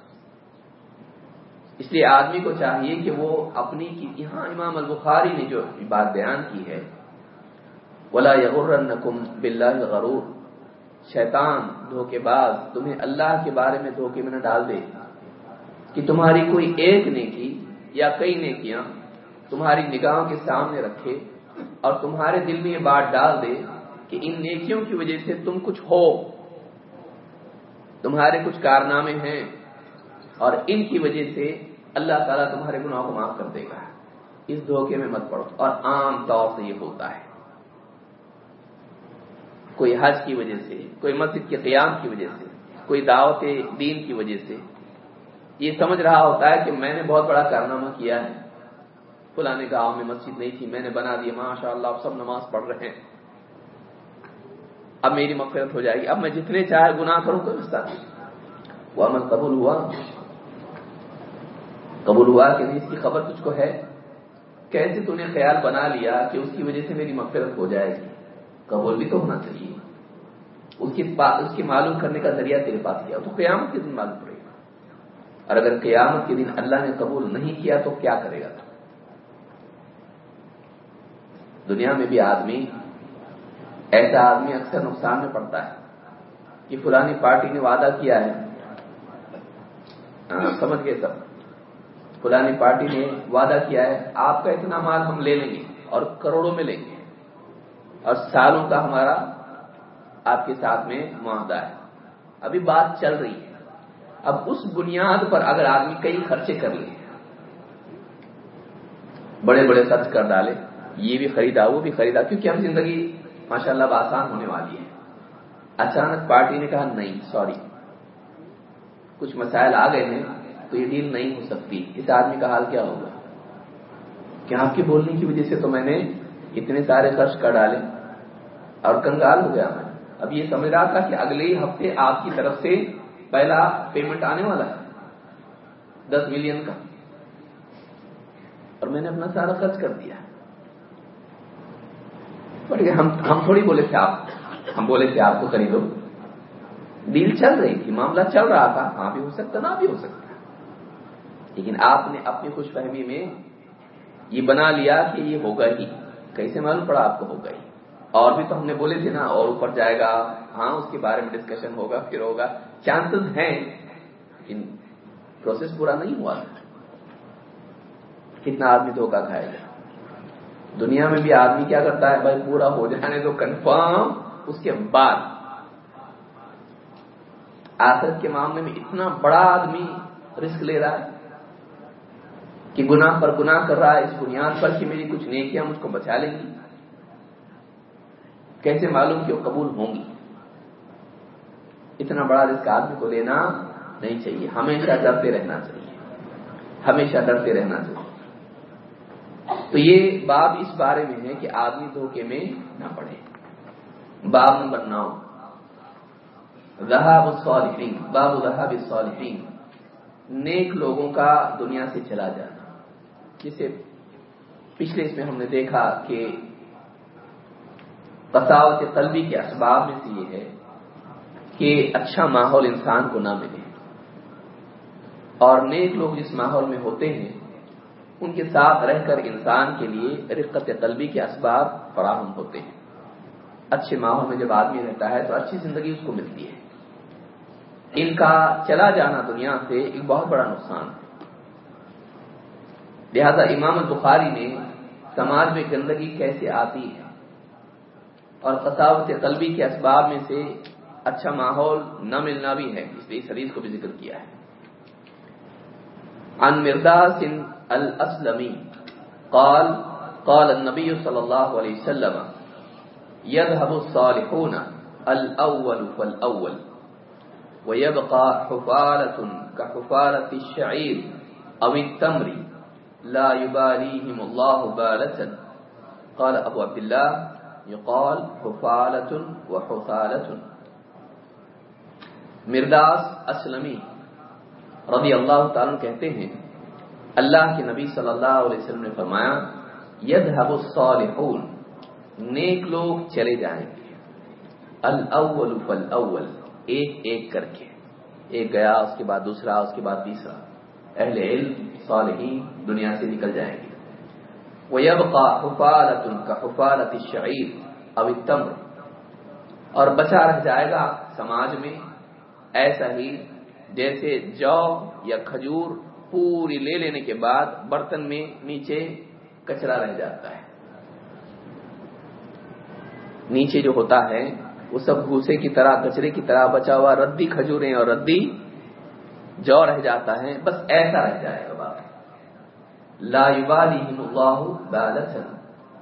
اس لیے آدمی کو چاہیے کہ وہ اپنی کی، یہاں امام البخاری نے جو بات بیان کی ہے، ولا یغرنکم باللہ الغرور۔ شیطان دھوکے باز، تمہیں اللہ کے بارے میں دھوکے میں نہ ڈال دے۔ کہ تمہاری کوئی ایک نیکی یا کئی نیکیاں تمہاری نگاہوں کے سامنے رکھے اور تمہارے دل میں یہ بات ڈال دے کہ ان نیکیوں کی وجہ سے تم کچھ ہو۔ تمہارے کچھ کارنامے ہیں اور ان کی وجہ سے اللہ تعالیٰ تمہارے گناہوں کو معاف کر دے گا۔ اس دھوکے میں مت پڑو اور عام طور سے یہ ہوتا ہے۔ کوئی حج کی وجہ سے، کوئی مسجد کے قیام کی وجہ سے، کوئی دعوت دین کی وجہ سے۔ یہ سمجھ رہا ہوتا ہے کہ میں نے بہت بڑا کارنامہ کیا ہے۔ فلانے گاؤں میں مسجد نہیں تھی، میں نے بنا دی ماشاء اللہ اب سب نماز پڑھ رہے ہیں۔ اب میری مغفرت ہو جائے گی۔ اب میں جتنے چاہے گناہ کروں کوئی مسئلہ نہیں۔ وہ عمل قبول ہوا قبول ہوا کہ یعنی نہیں اس کی خبر تجھ کو ہے۔ کیسے تو نے خیال بنا لیا کہ اس کی وجہ سے میری مغفرت ہو جائے گی؟ قبول بھی تو ہونا چاہیے۔ اس کی اس کی معلوم کرنے کا ذریعہ تیرے پاس کیا۔ تو قیامت کے دن معلوم پڑے گا۔ اور اگر قیامت کے دن اللہ نے قبول نہیں کیا تو کیا کرے گا تو؟ دنیا میں بھی آدمی ایسا آدمی اکثر نقصان میں پڑتا ہے کہ فلانی پارٹی نے وعدہ کیا ہے۔ ہاں، سمجھ گئے سب۔ فلانی پارٹی نے وعدہ کیا ہے، آپ کا اتنا مال ہم لے لیں گے اور کروڑوں میں لیں گے۔ اور سالوں کا ہمارا آپ کے ساتھ میں معاہدہ ہے۔ ابھی بات چل رہی ہے۔ اب اس بنیاد پر اگر آدمی کئی خرچے کر لے، بڑے بڑے خرچ کر ڈالے، یہ بھی خریدا، وہ بھی خریدا، کیونکہ ہم زندگی ماشاء اللہ آسان ہونے والی ہے اچانک پارٹی نے کہا، نہیں، سوری۔ کچھ مسائل آ گئے ہیں تو یہ ڈیل نہیں ہو سکتی۔ اس آدمی کا حال کیا ہوگا؟ کہ آپ کے بولنے کی وجہ سے تو میں نے اتنے سارے خرچ کر ڈالے اور کنگال ہو گیا میں۔ اب یہ سمجھ رہا تھا کہ اگلے ہی ہفتے آپ کی طرف سے پہلا پیمنٹ آنے والا ہے۔ دس ملین کا۔ اور میں نے اپنا سارا خرچ کر دیا۔ ہم ہم تھوڑی بولے تھے آپ ہم بولے تھے آپ کو خریدو۔ ڈیل چل رہی تھی، معاملہ چل رہا تھا۔ ہاں بھی ہو سکتا، نہ بھی ہو سکتا۔ لیکن آپ نے اپنی خوش فہمی میں یہ بنا لیا کہ یہ ہوگا ہی۔ کیسے معلوم پڑا آپ کو ہوگا ہی؟ اور بھی تو ہم نے بولے تھے نا، اور اوپر جائے گا۔ ہاں اس کے بارے میں ڈسکشن ہوگا، پھر ہوگا۔ چانسز ہیں۔ لیکن پروسیس پورا نہیں ہوا۔ کتنا آدمی دھوکہ کھائے گا؟ دنیا میں بھی آدمی کیا کرتا ہے؟ بھائی پورا ہو جانے تو کنفرم اس کے بعد۔ آخرت کے معاملے میں اتنا بڑا آدمی رسک لے رہا ہے کہ گناہ پر گناہ کر رہا ہے، اس بنیاد پر کہ میری کچھ نیکیاں مجھ کو بچا لیں گی۔ کیسے معلوم کہ وہ قبول ہوں گی؟ اتنا بڑا رسک آدمی کو لینا نہیں چاہیے۔ ہمیشہ ڈرتے رہنا چاہیے۔ ہمیشہ ڈرتے رہنا چاہیے۔ تو یہ باب اس بارے میں ہے کہ آدمی دھوکے میں نہ پڑے۔ باب نمبر نو۔ رہاب الصالحین۔ باب رہاب الصالحین۔ نیک لوگوں کا دنیا سے چلا جانا۔ جسے پچھلے اس میں ہم نے دیکھا کہ قصاوت قلبی کے اسباب میں سے یہ ہے کہ اچھا ماحول انسان کو نہ ملے۔ اور نیک لوگ جس ماحول میں ہوتے ہیں ان کے ساتھ رہ کر انسان کے لیے رقت قلبی کے اسباب فراہم ہوتے ہیں۔ اچھے ماحول میں جب آدمی رہتا ہے تو اچھی زندگی اس کو ملتی ہے۔ ان کا چلا جانا دنیا سے ایک بہت بڑا نقصان ہے۔ لہذا امام البخاری نے سماج میں گندگی کیسے آتی ہے اور قصاوت قلبی کے اسباب میں سے اچھا ماحول نہ ملنا بھی ہے، اس لیے اس حدیث کو بھی ذکر کیا ہے۔ عن مرداس الاسلمی قال قال النبي صلى الله عليه وسلم يذهب الصالحون الاول فالاول ويبقى حفالة كحفالة الشعير او التمر، لا يباليهم الله بالة. قال ابو عبد الله يقال حفالة وحفالة مرداس اسلمی رضی اللہ تعالیٰ کہتے ہیں، اللہ کے نبی صلی اللہ علیہ وسلم نے فرمایا یدہب الصالحون، نیک لوگ چلے جائیں گے۔ الاول فالاول، ایک ایک کر کے۔ ایک گیا، اس کے بعد دوسرا، اس کے بعد تیسرا۔ اہل علم، صالحین، دنیا سے نکل جائیں گے۔ وَيَبْقَى حُفَالَةٌ كَحُفَالَةِ الشَّعِيرِ او التمر۔ اور بچا رہ جائے گا سماج میں، ایسا ہی جیسے جو یا کھجور پوری لے لینے کے بعد برتن میں نیچے کچرا رہ جاتا ہے۔ نیچے جو ہوتا ہے، وہ سب بھوسے کی طرح، کچرے کی طرح بچا ہوا ردی کھجوریں اور ردی جو رہ جاتا ہے، بس ایسا رہ جائے گا بات۔ لا اللہ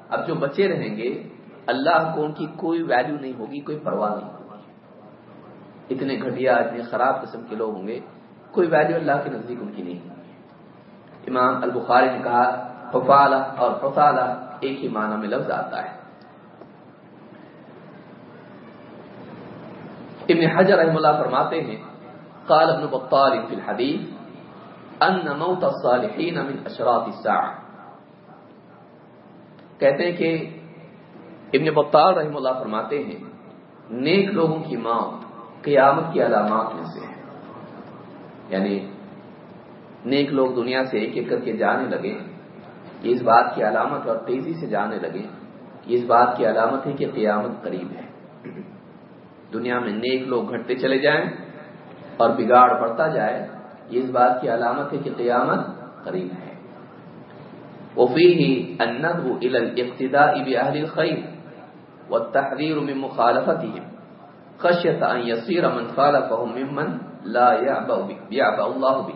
اب جو بچے رہیں گے، اللہ کو ان کی کوئی ویلو نہیں ہوگی، کوئی پرواہ نہیں۔ اتنے گھٹیا، اتنے خراب قسم کے لوگ ہوں گے، کوئی ویلو اللہ کے نزدیک ان کی نہیں امام البخاری نے کہا ففالہ اور ففالہ ایک ہی معنی میں لفظ آتا ہے۔ ابن حجر رحم اللہ فرماتے ہیں، قال ابن بطال فی الحدیث، ان موت الصالحین من اشراط الساعة کہتے ہیں کہ ابن بطال رحم اللہ فرماتے ہیں، نیک لوگوں کی موت قیامت کی علامات میں سے ہے یعنی نیک لوگ دنیا سے ایک ایک کر کے جانے لگے، یہ اس بات کی علامت اور تیزی سے جانے لگے، یہ اس بات کی علامت ہے کہ قیامت قریب ہے۔ دنیا میں نیک لوگ گھٹتے چلے جائیں اور بگاڑ پڑتا جائے، یہ اس بات کی علامت ہے کہ قیامت قریب ہے۔ وفيه الندب الى الاقتداء باهل الخير والتحذير من مخالفتهم خشيه ان يصير من ممن لا يعبأ يعبأ الله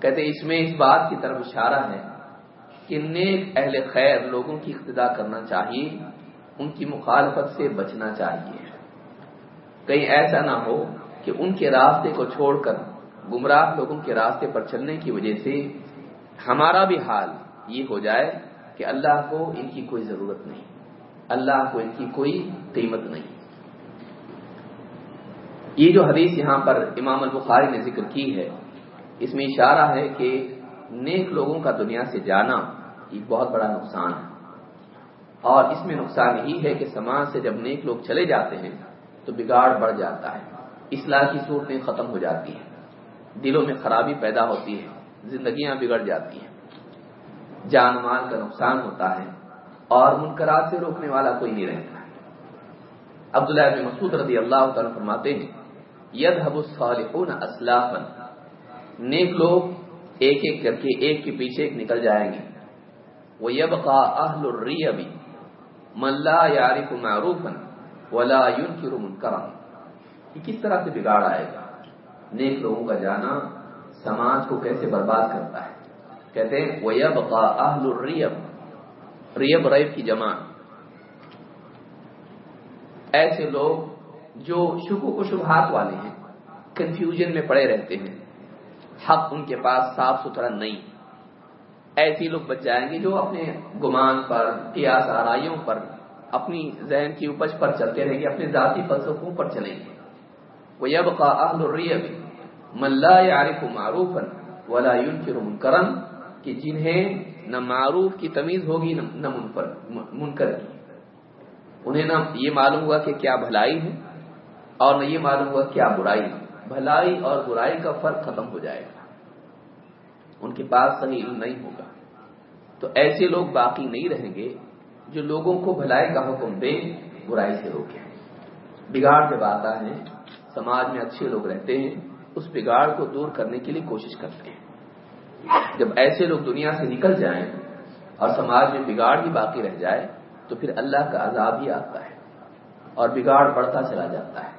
کہتے اس میں اس بات کی طرف اشارہ ہے کہ نیک اہل خیر لوگوں کی اقتدا کرنا چاہیے، ان کی مخالفت سے بچنا چاہیے۔ کہیں ایسا نہ ہو کہ ان کے راستے کو چھوڑ کر گمراہ لوگوں کے راستے پر چلنے کی وجہ سے ہمارا بھی حال یہ ہو جائے کہ اللہ کو ان کی کوئی ضرورت نہیں، اللہ کو ان کی کوئی قیمت نہیں۔ یہ جو حدیث یہاں پر امام البخاری نے ذکر کی ہے، اس میں اشارہ ہے کہ نیک لوگوں کا دنیا سے جانا ایک بہت بڑا نقصان ہے۔ اور اس میں نقصان یہی ہے کہ سماج سے جب نیک لوگ چلے جاتے ہیں تو بگاڑ بڑھ جاتا ہے، اصلاح کی صورتیں ختم ہو جاتی ہیں، دلوں میں خرابی پیدا ہوتی ہے، زندگیاں بگڑ جاتی ہیں۔ جان مال کا نقصان ہوتا ہے اور منکرات سے روکنے والا کوئی نہیں رہتا۔ عبداللہ بن مسعود رضی اللہ تعالیٰ فرماتے ہیں ید الصالحون اسلافا۔ نیک لوگ ایک ایک کر کے ایک کے پیچھے ایک نکل جائیں گے۔ وہ یبقا اہل الریبی من لا یعرف معروفا ولا ينکر منکرا یہ کس طرح سے بگاڑ آئے گا؟ نیک لوگوں کا جانا سماج کو کیسے برباد کرتا ہے؟ کہتے ہیں وہ یبقا اہل الریب ریب ریب کی جمع ایسے لوگ جو شکو و شبہات والے ہیں کنفیوژن میں پڑے رہتے ہیں۔ حق ان کے پاس صاف ستھرا نہیں۔ ایسے لوگ بچ جائیں گے جو اپنے گمان پر، قیاس آرائیوں پر، اپنی ذہن کی اپج پر چلتے رہیں گے، اپنے ذاتی فلسفوں پر چلیں گے۔ وہ یب کا اہل الریب ملا یارف معروف ولا ينکر منکرن کہ جنہیں نہ معروف کی تمیز ہوگی، نہ منکر کی۔ انہیں نہ یہ معلوم ہوا کہ کیا بھلائی ہے۔ اور نہ یہ معلوم ہوا کیا برائی، بھلائی اور برائی کا فرق ختم ہو جائے گا۔ ان کے پاس صحیح علم نہیں ہوگا۔ تو ایسے لوگ باقی نہیں رہیں گے جو لوگوں کو بھلائی کا حکم دیں برائی سے روکیں۔ بگاڑ جب آتا ہے، سماج میں اچھے لوگ رہتے ہیں، اس بگاڑ کو دور کرنے کے لیے کوشش کرتے ہیں۔ جب ایسے لوگ دنیا سے نکل جائیں اور سماج میں بگاڑ بھی باقی رہ جائے، تو پھر اللہ کا عذاب ہی آتا ہے اور بگاڑ بڑھتا چلا جاتا ہے۔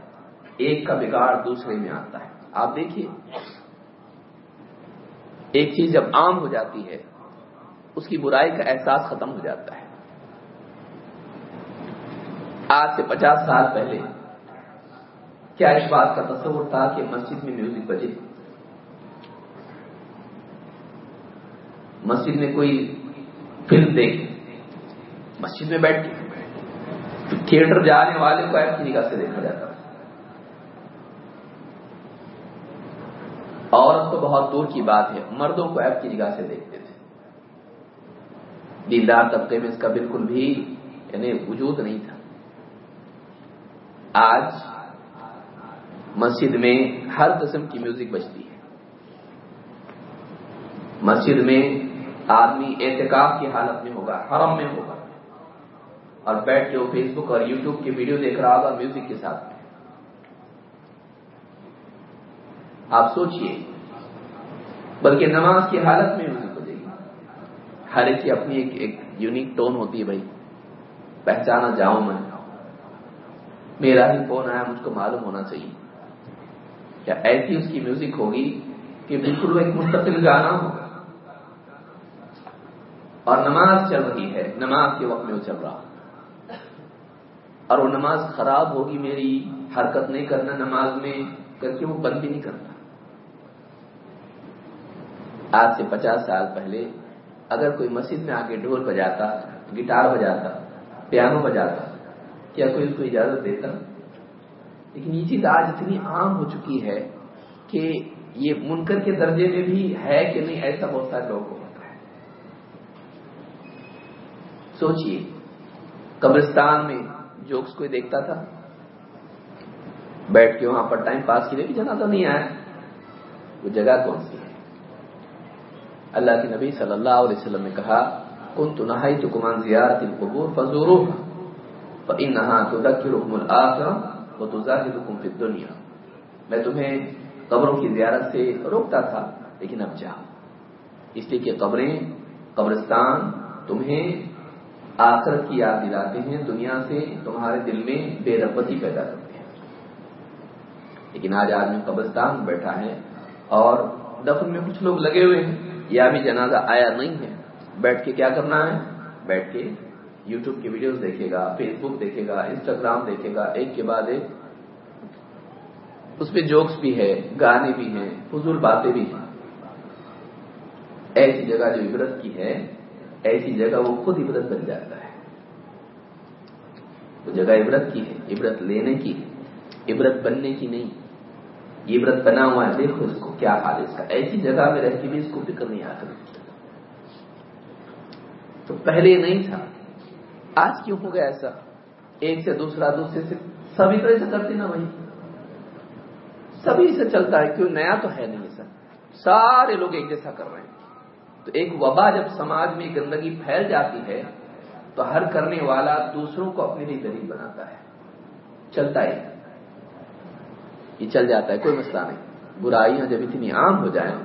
ایک کا بگاڑ دوسرے میں آتا ہے۔ آپ دیکھیے۔ ایک چیز جب عام ہو جاتی ہے، اس کی برائی کا احساس ختم ہو جاتا ہے۔ آج سے پچاس سال پہلے کیا اس بات کا تصور تھا کہ مسجد میں میوزک بجے؟ مسجد میں کوئی فلم دیکھ، مسجد میں بیٹھ کے۔ تھیٹر جانے والے کو ایسی جی نگاہ سے دیکھا جاتا عورت تو بہت دور کی بات ہے۔ مردوں کو ایپ کی نگاہ سے دیکھتے تھے۔ دیندار طبقے میں اس کا بالکل بھی یعنی وجود نہیں تھا۔ آج مسجد میں ہر قسم کی میوزک بجتی ہے۔ مسجد میں آدمی احتکاب کی حالت میں ہوگا، حرم میں ہوگا۔ اور بیٹھ کے وہ فیس بک اور یوٹیوب کی ویڈیو دیکھ رہا ہوگا میوزک کے ساتھ۔ آپ سوچئے بلکہ نماز کی حالت میں میوزک ہو جائے گی ہر ایک کی اپنی ایک ایک یونیک ٹون ہوتی ہے بھائی۔ پہچانا جاؤں میں۔ میرا ہی فون آیا، مجھ کو معلوم ہونا چاہیے۔ کیا ایسی اس کی میوزک ہوگی کہ بالکل وہ ایک مستقل گانا ہوگا اور نماز چل رہی ہے، نماز کے وقت میں وہ چل رہا۔ اور وہ نماز خراب ہوگی میری، حرکت نہیں کرنا نماز میں، کر کے وہ بند بھی نہیں کرتا آج سے پچاس سال پہلے اگر کوئی مسجد میں آ کے ڈھول بجاتا، گٹار بجاتا، پیانو بجاتا، کیا کوئی اس کو اجازت دیتا؟ لیکن یہ چیز آج اتنی عام ہو چکی ہے کہ یہ منکر کے درجے میں بھی ہے کہ نہیں، ایسا بہت سارے لوگوں کو ہوتا ہے۔ سوچئے، قبرستان میں جوکس کوئی دیکھتا تھا؟ بیٹھ کے وہاں پر ٹائم پاس کے لیے بھی جانا تو نہیں آیا۔ وہ جگہ کون سی؟ اللہ کے نبی صلی اللہ علیہ وسلم نے کہا کن تو نہائی تو کمان زیارت القبور فضورو نہا تو میں تمہیں قبروں کی زیارت سے روکتا تھا، لیکن اب جاؤ۔ اس لیے کہ قبریں، قبرستان تمہیں آخرت کی یاد دلاتے ہیں، دنیا سے تمہارے دل میں بے رغبتی پیدا کرتے ہیں۔ لیکن آج آدمی قبرستان بیٹھا ہے اور دفن میں کچھ لوگ لگے ہوئے ہیں۔ یا بھی جنازہ آیا نہیں ہے۔ بیٹھ کے کیا کرنا ہے؟ بیٹھ کے یوٹیوب کی ویڈیوز دیکھے گا، فیس بک دیکھے گا، انسٹاگرام دیکھے گا۔ ایک کے بعد ایک۔ اس پہ جوکس بھی ہے، گانے بھی ہیں، فضول باتیں بھی ہیں۔ ایسی جگہ جو عبرت کی ہے، ایسی جگہ وہ خود عبرت بن جاتا ہے۔ وہ جگہ عبرت کی ہے، عبرت لینے کی عبرت بننے کی نہیں۔ یہ عبرت بنا ہوا ہے، دیکھو اس کو کیا حال ہے۔ اس کا ایسی جگہ میں رہ کے بھی اس کو فکر نہیں آتا تو پہلے نہیں تھا۔ آج کیوں ہو گیا ایسا؟ ایک سے دوسرا، دوسرے سے سبھی طرح سے کرتے نا وہی سبھی سے چلتا ہے، کیوں؟ نیا تو ہے نہیں سر سارے لوگ ایک جیسا کر رہے ہیں۔ تو ایک وبا جب سماج میں گندگی پھیل جاتی ہے، تو ہر کرنے والا دوسروں کو اپنے لیے دلیل بناتا ہے۔ چلتا ہے۔ یہ چل جاتا ہے، کوئی مسئلہ نہیں۔ برائیاں جب اتنی عام ہو جائیں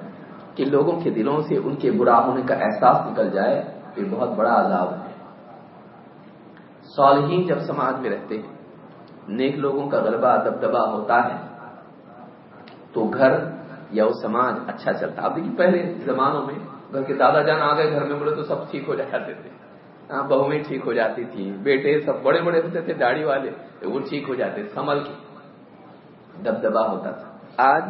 کہ لوگوں کے دلوں سے ان کے برا ہونے کا احساس نکل جائے، تو یہ بہت بڑا عذاب ہے۔ صالحین جب سماج میں رہتے ہیں، نیک لوگوں کا غلبہ دبدبا ہوتا ہے، تو گھر یا وہ سماج اچھا چلتا اب دیکھیے، پہلے زمانوں میں گھر کے دادا جان آ گئے، گھر میں بولے تو سب ٹھیک ہو جاتے تھے۔ ہاں بہویں ٹھیک ہو جاتی تھی بیٹے سب بڑے بڑے ہوتے تھے، داڑھی والے وہ ٹھیک ہو جاتے، سنبھل کے۔ دبدبا ہوتا تھا۔ آج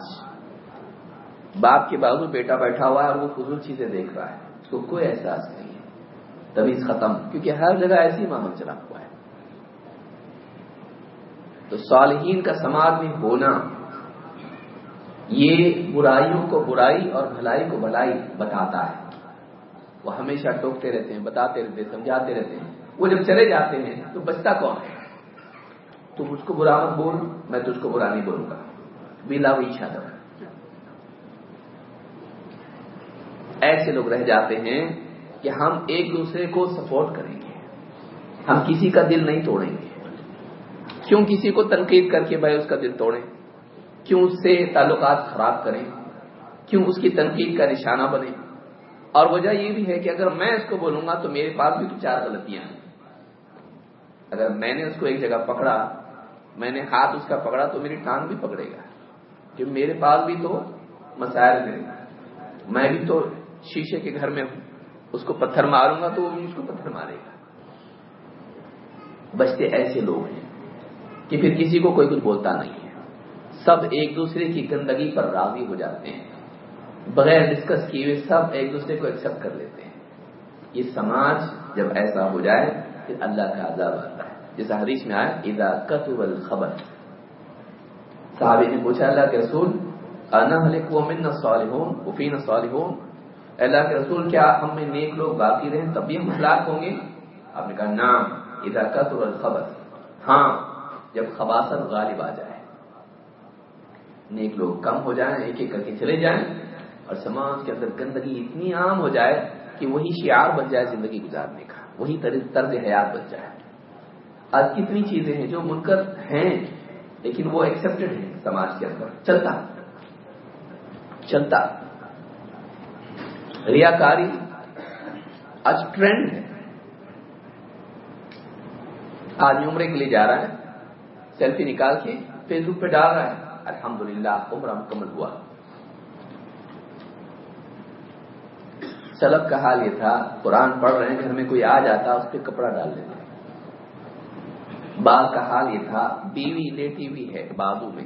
باپ کے بازو بیٹا بیٹھا ہوا ہے اور وہ فضول چیزیں دیکھ رہا ہے۔ اس کو کوئی احساس نہیں ہے۔ تبھی ختم، کیونکہ ہر جگہ ایسی ماحول چلا ہوا ہے۔ تو صالحین کا سماج میں ہونا، یہ برائیوں کو برائی اور بھلائی کو بھلائی بتاتا ہے۔ وہ ہمیشہ ٹوکتے رہتے ہیں، بتاتے رہتے ہیں، سمجھاتے رہتے ہیں۔ وہ جب چلے جاتے ہیں تو بچتا کون ہے؟ تم اس کو برا مت بول، میں تجھ کو برا نہیں بولوں گا۔ بلا وہ اچھا ایسے لوگ رہ جاتے ہیں کہ ہم ایک دوسرے کو سپورٹ کریں گے۔ ہم کسی کا دل نہیں توڑیں گے۔ کیوں کسی کو تنقید کر کے بھائی اس کا دل توڑیں؟ کیوں اس سے تعلقات خراب کریں؟ کیوں اس کی تنقید کا نشانہ بنے اور وجہ یہ بھی ہے کہ اگر میں اس کو بولوں گا تو میرے پاس بھی تو چار غلطیاں ہیں۔ اگر میں نے اس کو ایک جگہ پکڑا میں نے ہاتھ اس کا پکڑا تو میری ٹانگ بھی پکڑے گا۔ کہ میرے پاس بھی تو مسائل میں میں بھی تو شیشے کے گھر میں ہوں۔ اس کو پتھر ماروں گا تو وہ بھی اس کو پتھر مارے گا۔ بچتے ایسے لوگ ہیں کہ پھر کسی کو کوئی کچھ بولتا نہیں ہے۔ سب ایک دوسرے کی گندگی پر راضی ہو جاتے ہیں۔ بغیر ڈسکس کیے ہوئے سب ایک دوسرے کو ایکسپٹ کر لیتے ہیں۔ یہ سماج جب ایسا ہو جائے، پھر اللہ کا عذاب آتا ہے۔ جیسا حدیث میں آیا ادا کتب الخبر صحابی نے پوچھا، اللہ کے رسول، انا من صالحون وفین صالحون اللہ کے رسول، کیا ہم میں نیک لوگ باقی رہیں تب بھی ہم ہلاک ہوں گے؟ آپ نے کہا نام ادا کتب الخبر ہاں جب خباصت غالب آ جائے، نیک لوگ کم ہو جائیں، ایک ایک کر کے چلے جائیں، اور سماج کے اندر گندگی اتنی عام ہو جائے کہ وہی شعار بن جائے زندگی گزارنے کا، وہی طرز حیات بن جائے۔ آج کتنی چیزیں ہیں جو منکر ہیں، لیکن وہ ایکسپٹڈ ہیں سماج کے اندر۔ چلتا۔ چلتا۔ ریاکاری آج ٹرینڈ ہے۔ آج عمرے کے لیے جا رہا ہے سیلفی نکال کے فیس بک پہ ڈال رہا ہے۔ الحمدللہ، عمرہ مکمل ہوا۔ سلب کا حال یہ تھا، قرآن پڑھ رہے ہیں، گھر میں کوئی آ جاتا، اس پہ کپڑا ڈال لیتے بعض کا حال یہ تھا، بیوی لیٹی ہوئی ہے بازو میں۔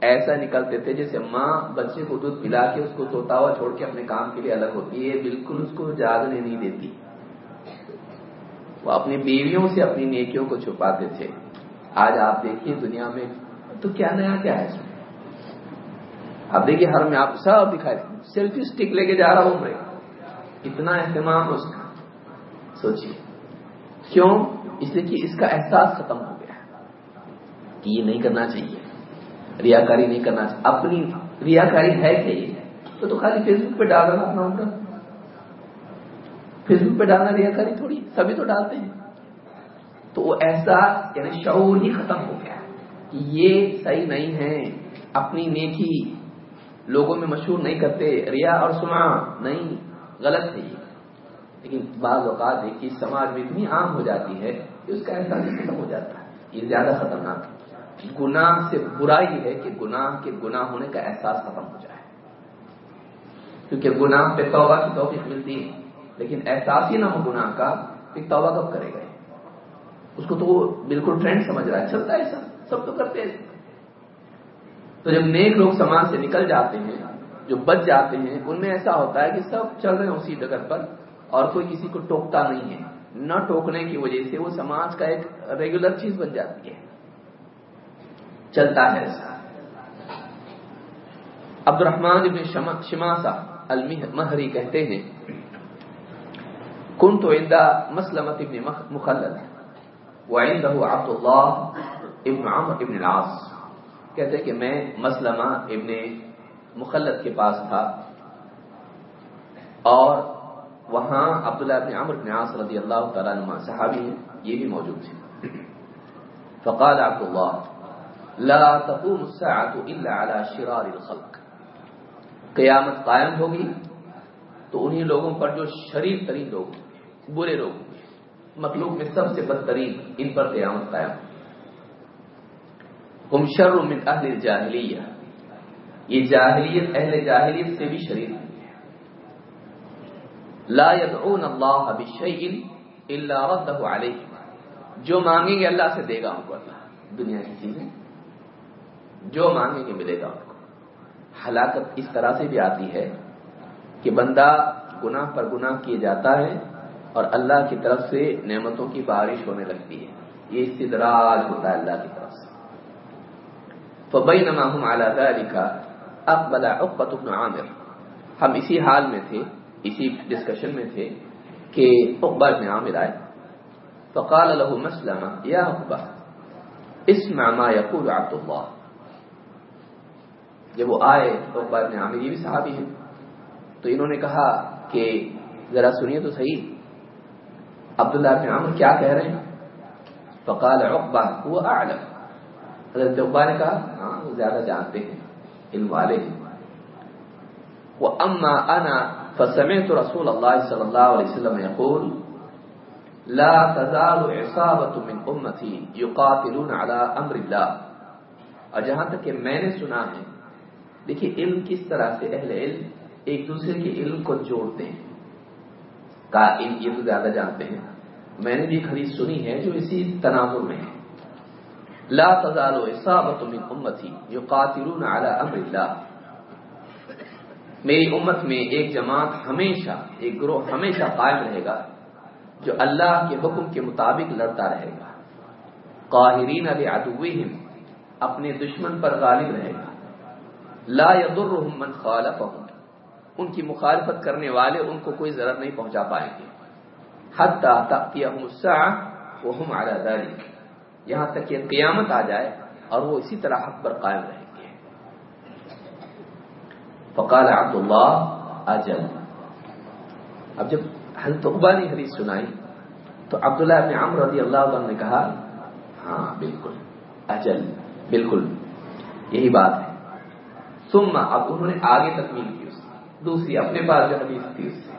ایسا نکلتے تھے جیسے ماں بچے کو دودھ پلا کے اس کو سوتا ہوا چھوڑ کے اپنے کام کے لیے الگ ہوتی ہے بالکل اس کو جاگنے نہیں دیتی۔ وہ اپنی بیویوں سے اپنی نیکیوں کو چھپاتے تھے۔ آج آپ دیکھیے دنیا میں تو کیا نیا کیا ہے اس میں۔ اب دیکھیے ہر میں آپ سب دکھائے سیلفی اسٹک لے کے جا رہا ہوں میں۔ اتنا اہتمام اس کا۔ سوچیے۔ کیوں؟ اس لیے کہ اس کا احساس ختم ہو گیا کہ یہ نہیں کرنا چاہیے، ریاکاری نہیں کرنا چاہیے، اپنی ریاکاری ہے کہ یہ تو تو خالی فیس بک پہ ڈال رہا اپنا ان فیس بک پہ ڈالنا ریاکاری تھوڑی سبھی تو ڈالتے ہیں۔ تو وہ احساس یعنی شعور ہی ختم ہو گیا کہ یہ صحیح نہیں ہے۔ اپنی نیکی لوگوں میں مشہور نہیں کرتے، ریا اور سنا نہیں، غلط ہے یہ۔ لیکن بعض اوقات دیکھیے، سماج میں اتنی عام ہو جاتی ہے کہ اس کا احساس ختم ہو جاتا ہے۔ یہ زیادہ خطرناک ہے۔ گناہ سے برا ہی ہے کہ گناہ کے گناہ ہونے کا احساس ختم ہو جائے۔ کیونکہ گناہ پہ توبہ کی توفیق ملتی ہے۔ لیکن احساس ہی نہ ہو گناہ کا، پھر توبہ کب کرے گا؟ اس کو تو وہ بالکل ٹرینڈ سمجھ رہا ہے، چلتا ہے سب سب تو کرتے ہیں۔ تو جب نیک لوگ سماج سے نکل جاتے ہیں، جو بچ جاتے ہیں، ان میں ایسا ہوتا ہے کہ سب چل رہے ہیں اسی ڈگر پر۔ اور کوئی کسی کو ٹوکتا نہیں ہے۔ نہ ٹوکنے کی وجہ سے وہ سماج کا ایک ریگولر چیز بن جاتی ہے۔ چلتا ہے۔ ایسا عبد الرحمان ابن شماسا المہری کہتے ہیں کن تو اندہ مسلمت ابن مخلد وعنده عبد اللہ ابن عمر ابن العاص۔ کہتے کہ میں مسلمہ ابن مخلد کے پاس تھا اور وہاں عبداللہ بن عمر بن عاص رضی اللہ تعالیٰ نما صحابی ہیں، یہ بھی موجود تھے۔ فقال عبد اللہ لا تقوم الساعة الا على شرار الخلق۔ قیامت قائم ہوگی تو انہی لوگوں پر جو شریف ترین لوگ برے لوگ مخلوق میں سب سے بدترین، ان پر قیامت قائم۔ ہم شر من اہل الجاہلیہ۔ یہ جاہلیت، اہل جاہلیت سے بھی شریف لا يدعون اللہ بشیء الا رده علیہ جو مانگیں گے اللہ سے دے گا ان کو اللہ. دنیا کی چیزیں. جو مانگیں گے ملے گا ان کو. ہلاکت اس طرح سے بھی آتی ہے کہ بندہ گناہ پر گناہ کیے جاتا ہے اور اللہ کی طرف سے نعمتوں کی بارش ہونے لگتی ہے. یہ استدراج ہوتا ہے اللہ کی طرف سے. فبینما هم على ذلك اقبل عقبۃ بن عامر. ہم اسی حال میں تھے اسی ڈسکشن میں تھے کہ عقبہ بن عامر آئے، فقال له مسلمہ، یا عقبہ اسمع ما يقول عبد الله جب وہ آئے عقبہ بن عامر یہ بھی صحابی ہیں، تو انہوں نے کہا کہ ذرا سنیے تو صحیح، عبداللہ بن عامر کیا کہہ رہے ہیں؟ فقال عقبہ، هو اعلم. حضرت عقبہ نے کہا ہاں وہ زیادہ جانتے ہیں، علم والے ہیں. واما انا فسمعت رسول الله صلى الله عليه وسلم يقول، لا تزال عصابة من امتي يقاتلون على امر الله. اور جہاں تک کہ میں نے سنا ہے، دیکھیے علم کس طرح سے اہل علم ایک دوسرے کے علم کو جوڑتے ہیں۔ کا علم یہ تو زیادہ جانتے ہیں۔ میں نے بھی ایک حدیث سنی ہے جو اسی تناظر میں ہے۔ لا تزال عصابة من امتي يقاتلون على امر الله۔ میری امت میں ایک جماعت ہمیشہ، ایک گروہ ہمیشہ قائم رہے گا، جو اللہ کے حکم کے مطابق لڑتا رہے گا۔ قاہرین لعدوہم اپنے دشمن پر غالب رہے گا۔ لا يضرهم من خالفهم ان کی مخالفت کرنے والے ان کو کوئی ضرر نہیں پہنچا پائیں گے۔ حتی تأتیہم الساعة وهم على ذلك یہاں تک کہ قیامت آ جائے اور وہ اسی طرح حق پر قائم رہیں۔ گے فقال عبد اللہ اجل. اب جب حضرت عقبہ نے حدیث سنائی، تو عبداللہ ابن عمر رضی اللہ عنہ نے کہا ہاں بالکل، اجل، بالکل، یہی بات ہے۔ ثم اب انہوں نے آگے تکمیل کی اس دوسری اپنے پاس جو حدیث تھی اس سے،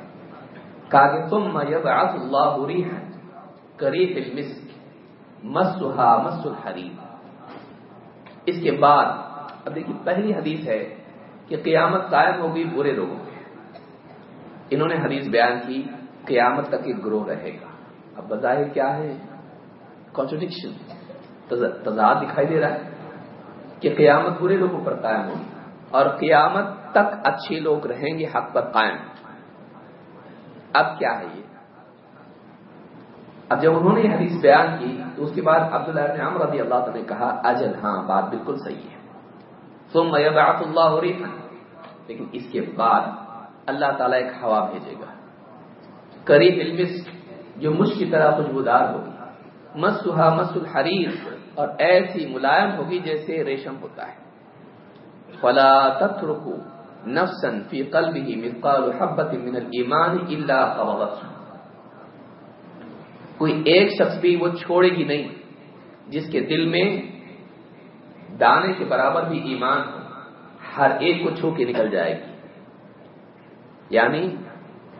کہا کہ ثم یبعث اللہ ریحا کریح المسک مسها مس الحریم اس کے بعد، اب دیکھیے، پہلی حدیث ہے کہ قیامت قائم ہوگی برے لوگوں میں۔ انہوں نے حدیث بیان کی، قیامت تک ایک گروہ رہے گا۔ اب بظاہر کیا ہے؟ کانٹروڈکشن تضاد دکھائی دے رہا ہے کہ قیامت برے لوگوں پر قائم ہوگی اور قیامت تک اچھے لوگ رہیں گے حق پر قائم۔ اب کیا ہے یہ؟ اب جب انہوں نے حدیث بیان کی تو اس کے بعد عبداللہ بن عمر رضی اللہ تعالی نے کہا، اجل ہاں بات بالکل صحیح ہے۔ ثم يبعث اللہ ریحا لیکن اس کے بعد اللہ تعالیٰ ایک ہوا بھیجے گا. قریب علمس جو مجھ کی طرح خوشبودار ہوگی. مسحا مس الحریر اور ایسی ملائم ہوگی جیسے ریشم ہوتا ہے. فلا تترکو نفسا فی قلبه مثقال حبة من الایمان الا قبضته کوئی ایک شخص بھی وہ چھوڑے گی نہیں، جس کے دل میں دانے کے برابر بھی ایمان ہو ہر ایک کو چھو کے نکل جائے گی۔ یعنی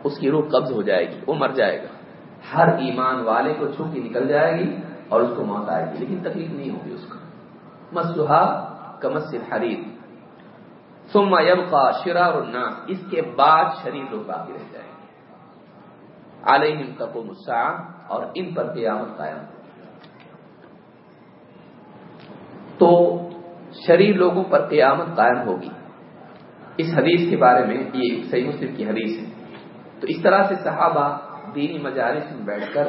اس کی روح قبض ہو جائے گی، وہ مر جائے گا۔ ہر ایمان والے کو چھو کے نکل جائے گی اور اس کو موت آئے گی، لیکن تکلیف نہیں ہوگی اس کو مسحا کمس حریر۔ ثم يبقى شرار الناس۔ اس کے بعد شریر لوگ باقی رہ جائیں گے۔ علیہم تقوم الساعه اور ان پر قیامت قائم تو شریر لوگوں پر قیامت قائم ہوگی۔ اس حدیث کے بارے میں یہ صحیح مسلم کی حدیث ہے۔ تو اس طرح سے صحابہ دینی مجالس میں بیٹھ کر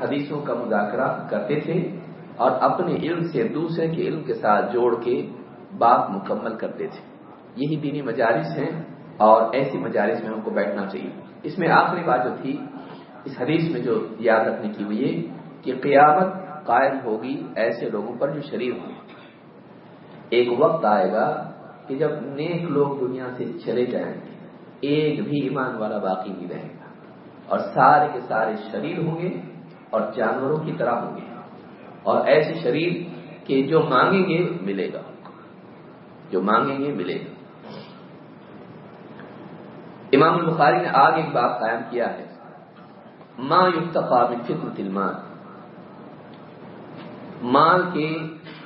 حدیثوں کا مذاکرہ کرتے تھے اور اپنے علم سے دوسرے کے علم کے ساتھ جوڑ کے بات مکمل کرتے تھے۔ یہی دینی مجالس ہیں اور ایسی مجالس میں ہم کو بیٹھنا چاہیے۔ اس میں آخری بات جو تھی، اس حدیث میں جو یاد رکھنے کی وہ یہ کہ قیامت قائم ہوگی ایسے لوگوں پر جو شریر ہوں۔ ایک وقت آئے گا کہ جب نیک لوگ دنیا سے چلے جائیں گے، ایک بھی ایمان والا باقی نہیں رہے گا۔ اور سارے کے سارے شریر ہوں گے اور جانوروں کی طرح ہوں گے۔ اور ایسے شریر کہ جو مانگیں گے ملے گا۔ جو مانگیں گے ملے گا۔ امام البخاری نے آگ ایک بات قائم کیا ہے۔ ماں یفتفا من فتنة المال۔ مال کے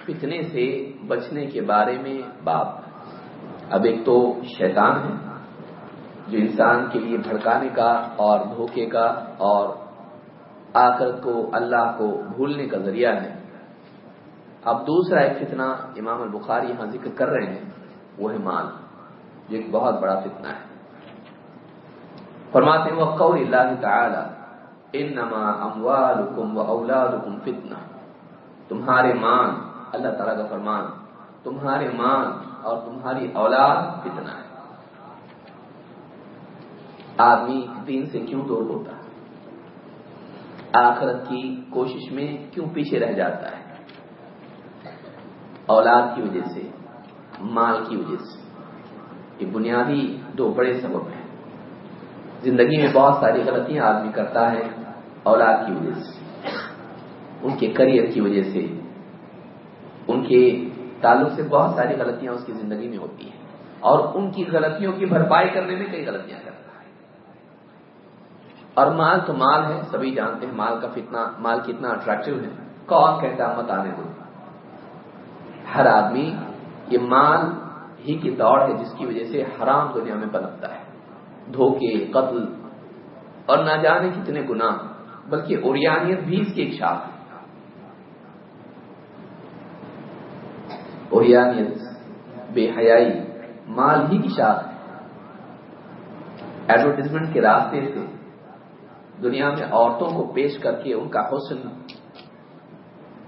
فتنے سے بچنے کے بارے میں باپ۔ اب ایک تو شیطان ہے، جو انسان کے لیے بھڑکانے کا اور دھوکے کا اور آخرت کو اللہ کو بھولنے کا ذریعہ ہے۔ اب دوسرا ایک فتنہ امام البخاری یہاں ذکر کر رہے ہیں، وہ ہے مال، جو ایک بہت بڑا فتنہ ہے۔ فرماتے ہیں وہ قول اللہ تعالی انما اموالکم و اولادکم فتنہ تمہارے مان اللہ تعالیٰ کا فرمان تمہارے مان اور تمہاری اولاد فتنہ ہے۔ آدمی دین سے کیوں دور ہوتا ہے؟ آخرت کی کوشش میں کیوں پیچھے رہ جاتا ہے؟ اولاد کی وجہ سے، مال کی وجہ سے۔ یہ بنیادی دو بڑے سبب ہیں۔ زندگی میں بہت ساری غلطیاں آدمی کرتا ہے اولاد کی وجہ سے۔ ان کے کریئر کی وجہ سے ان کے تعلق سے بہت ساری غلطیاں اس کی زندگی میں ہوتی ہیں اور ان کی غلطیوں کی بھرپائی کرنے میں کئی غلطیاں کرتا ہے۔ اور مال تو مال ہے، سبھی جانتے ہیں مال کا فتنا مال کتنا اٹریکٹو ہے۔ کون کہتا مت آنے دو۔ ہر آدمی یہ مال ہی کی دوڑ ہے جس کی وجہ سے حرام دنیا میں بنتا ہے۔ دھوکے، قتل اور نہ جانے کتنے گناہ، بلکہ اوریانیت بھی اس کی ایک شاخ ہے۔ اوریانیت، بے حیائی، مال ہی کی شاخ ہے۔ ایڈورٹیزمنٹ کے راستے سے دنیا میں عورتوں کو پیش کر کے ان کا حسن،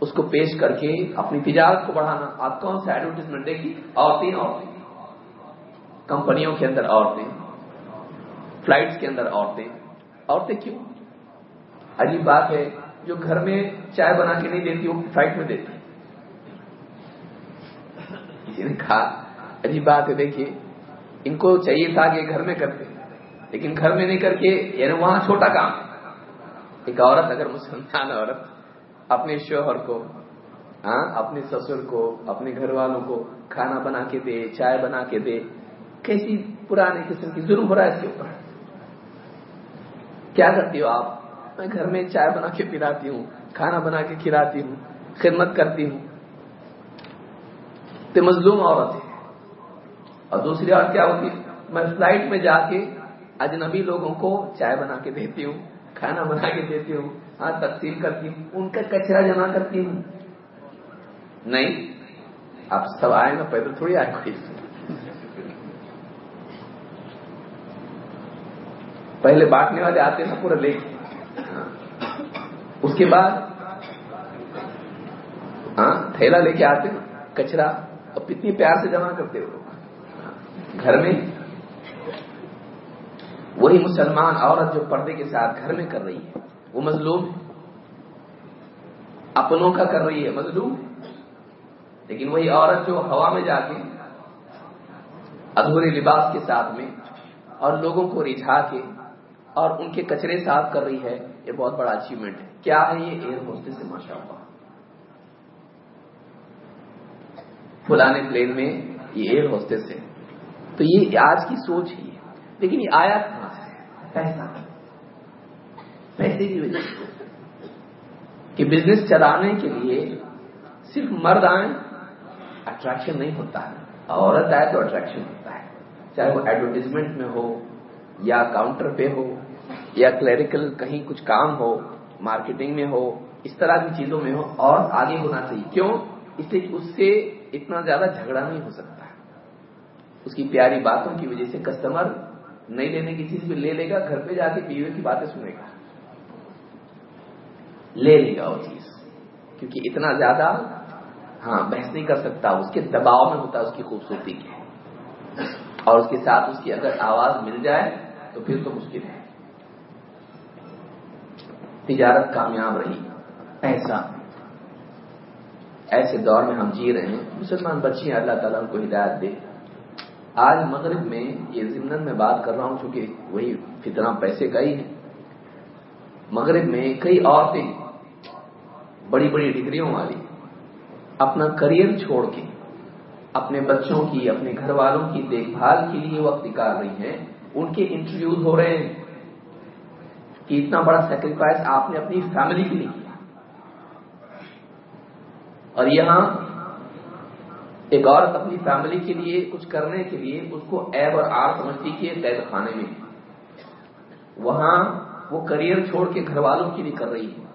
اس کو پیش کر کے اپنی تجارت کو بڑھانا۔ آپ کون سا ایڈورٹیزمنٹ دیکھیے عورتیں عورتیں۔ کمپنیوں کے اندر عورتیں فلائٹس کے اندر عورتیں۔ عورتیں کیوں؟ عجیب بات ہے، جو گھر میں چائے بنا کے نہیں دیتی، وہ فلائٹ میں دیتی۔ کسی نے کہا، عجیب بات ہے، دیکھیے، ان کو چاہیے تھا کہ گھر میں کرتے، لیکن گھر میں نہیں کر کے یعنی وہاں چھوٹا کام۔ ایک عورت، اگر مسلمان عورت، اپنے شوہر کو ہاں اپنے سسر کو، اپنے گھر والوں کو کھانا بنا کے دے، چائے بنا کے دے، کیسی پرانے قسم کی ظلم ہو رہا ہے اس کے اوپر؟ کیا کرتی ہو آپ؟ میں گھر میں چائے بنا کے پلاتی ہوں، کھانا بنا کے کھلاتی ہوں، خدمت کرتی ہوں۔ تو مظلوم عورت اور دوسری عورت کیا ہوتی ہے؟ میں فلائٹ میں جا کے اجنبی لوگوں کو چائے بنا کے دیتی ہوں، کھانا بنا کے دیتی ہوں ہاں تقسیم کرتی ہوں، ان کا کچرا جمع کرتی ہوں۔ نہیں، آپ سب آئے نا پیدل تھوڑی آئے کوئی پہلے بانٹنے والے آتے نا، پورا لے۔ ہاں، اس کے بعد ہاں تھیلا لے کے آتے کچرا۔ اور کتنی پیار سے جمع کرتے ہو گھر میں؟ وہی مسلمان عورت جو پردے کے ساتھ گھر میں کر رہی ہے، وہ مظلوم؟ ہے اپنوں کا کر رہی ہے، مظلوم؟ لیکن وہی عورت جو ہوا میں جا کے ادھورے لباس کے ساتھ میں اور لوگوں کو رجھا کے اور ان کے کچرے صاف کر رہی ہے، یہ بہت بڑا اچیومنٹ ہے۔ کیا ہے یہ ایئر ہوسٹل سے ماشاء اللہ فلانے پلین میں یہ ایئر ہوسٹس ہے تو یہ آج کی سوچ ہی ہے۔ لیکن یہ آیا کہاں سے؟ پیسہ۔ پیسے کی وجہ سے۔ کہ بزنس چلانے کے لیے صرف مرد آئیں اٹریکشن نہیں ہوتا ہے۔ عورت آئے تو اٹریکشن ہوتا ہے۔ چاہے وہ ایڈورٹیزمنٹ میں ہو یا کاؤنٹر پہ ہو یا کلیریکل کہیں کچھ کام ہو مارکیٹنگ میں ہو اس طرح کی چیزوں میں ہو اور آگے ہونا چاہیے۔ کیوں؟ اس لیے اس سے اتنا زیادہ جھگڑا نہیں ہو سکتا۔ اس کی پیاری باتوں کی وجہ سے کسٹمر نہیں لینے کی چیز بھی لے لے گا، گھر پہ جا کے بیوی کی باتیں سنے گا۔ لے لے گا وہ چیز۔ کیونکہ اتنا زیادہ ہاں بحث نہیں کر سکتا، اس کے دباؤ میں ہوتا اس کی خوبصورتی کے۔ اور اس کے ساتھ اس کی اگر آواز مل جائے تو پھر تو مشکل ہے۔ تجارت کامیاب رہی۔ ایسا۔ ایسے دور میں ہم جی رہے ہیں، مسلمان بچے اللہ تعالیٰ ان کو ہدایت دے۔ آج مغرب میں یہ ضمن میں بات کر رہا ہوں، چونکہ وہی فتنہ پیسے کا ہی ہے۔ مغرب میں کئی عورتیں بڑی بڑی ڈگریوں والی اپنا کریئر چھوڑ کے اپنے بچوں کی، اپنے گھر والوں کی دیکھ بھال کے لیے وقت نکال رہی ہیں۔ ان کے انٹرویوز ہو رہے ہیں کہ اتنا بڑا سیکریفائس آپ نے اپنی فیملی کے لیے۔ اور یہاں ایک عورت اپنی فیملی کے لیے، کچھ کرنے کے لیے اس کو ایب اور آر سمجھتی کہ قید خانے میں۔ وہاں وہ کریئر چھوڑ کے گھر والوں کے لیے کر رہی ہے۔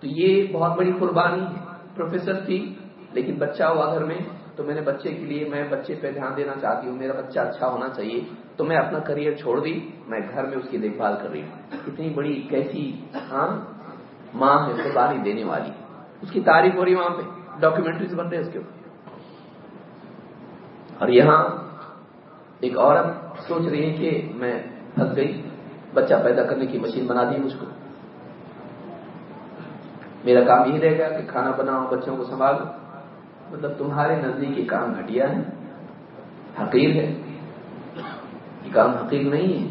تو یہ بہت بڑی قربانی ہے۔ پروفیسر تھی، لیکن بچہ ہوا گھر میں۔ تو میں نے بچے کے لیے، میں بچے پہ دھیان دینا چاہتی ہوں۔ میرا بچہ اچھا ہونا چاہیے۔ تو میں اپنا کریئر چھوڑ دی۔ میں گھر میں اس کی دیکھ بھال کر رہی ہوں۔ اتنی بڑی کیسی ہاں ماں ہے، قربانی دینے والی۔ اس کی تعریف ہو رہی وہاں پہ ڈاکومنٹریز بن رہے اس کے اوپر۔ اور یہاں ایک عورت سوچ رہی ہے کہ میں پھنس گئی، بچہ پیدا کرنے کی مشین بنا دی مجھ کو۔ میرا کام یہی رہے گا کہ کھانا بناؤ بچوں کو سنبھالو مطلب تمہارے نزدیک یہ کام گھٹیا ہے، حقیر ہے۔ یہ کام حقیر نہیں ہے۔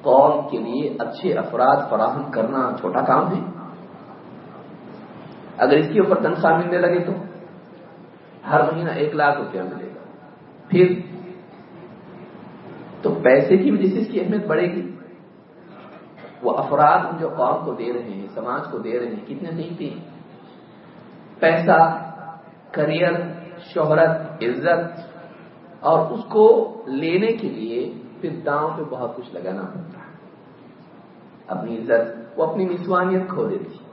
قوم کے لیے اچھے افراد فراہم کرنا چھوٹا کام ہے۔ اگر اس کے اوپر تنخواہ ملنے لگے تو ہر مہینہ ایک لاکھ روپیہ ملے گا۔ پھر تو پیسے کی وجہ سے اس کی اہمیت بڑھے گی۔ وہ افراد جو قوم کو دے رہے ہیں، سماج کو دے رہے ہیں، کتنے قیمتی پیسہ، کریئر، شہرت، عزت اور اس کو لینے کے لیے پھر داؤں پہ بہت کچھ لگانا پڑتا ہے۔ اپنی عزت، وہ اپنی نسوانیت کھو دیتی۔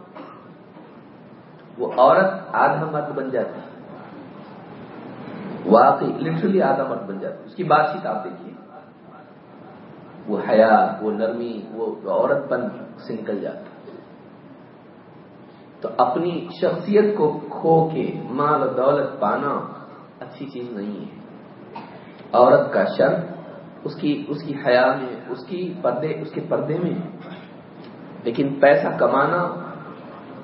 وہ عورت آدھا مرد بن جاتی واقعی لٹرلی آدھا مرد بن جاتی اس کی بات چیت آپ دیکھیے۔ وہ حیا، وہ نرمی، وہ عورت پن سے نکل جاتا تو اپنی شخصیت کو کھو کے مال و دولت پانا اچھی چیز نہیں ہے۔ عورت کا شرط اس کی اس کی حیا میں، اس کی پردے، اس کے پردے میں لیکن پیسہ کمانا،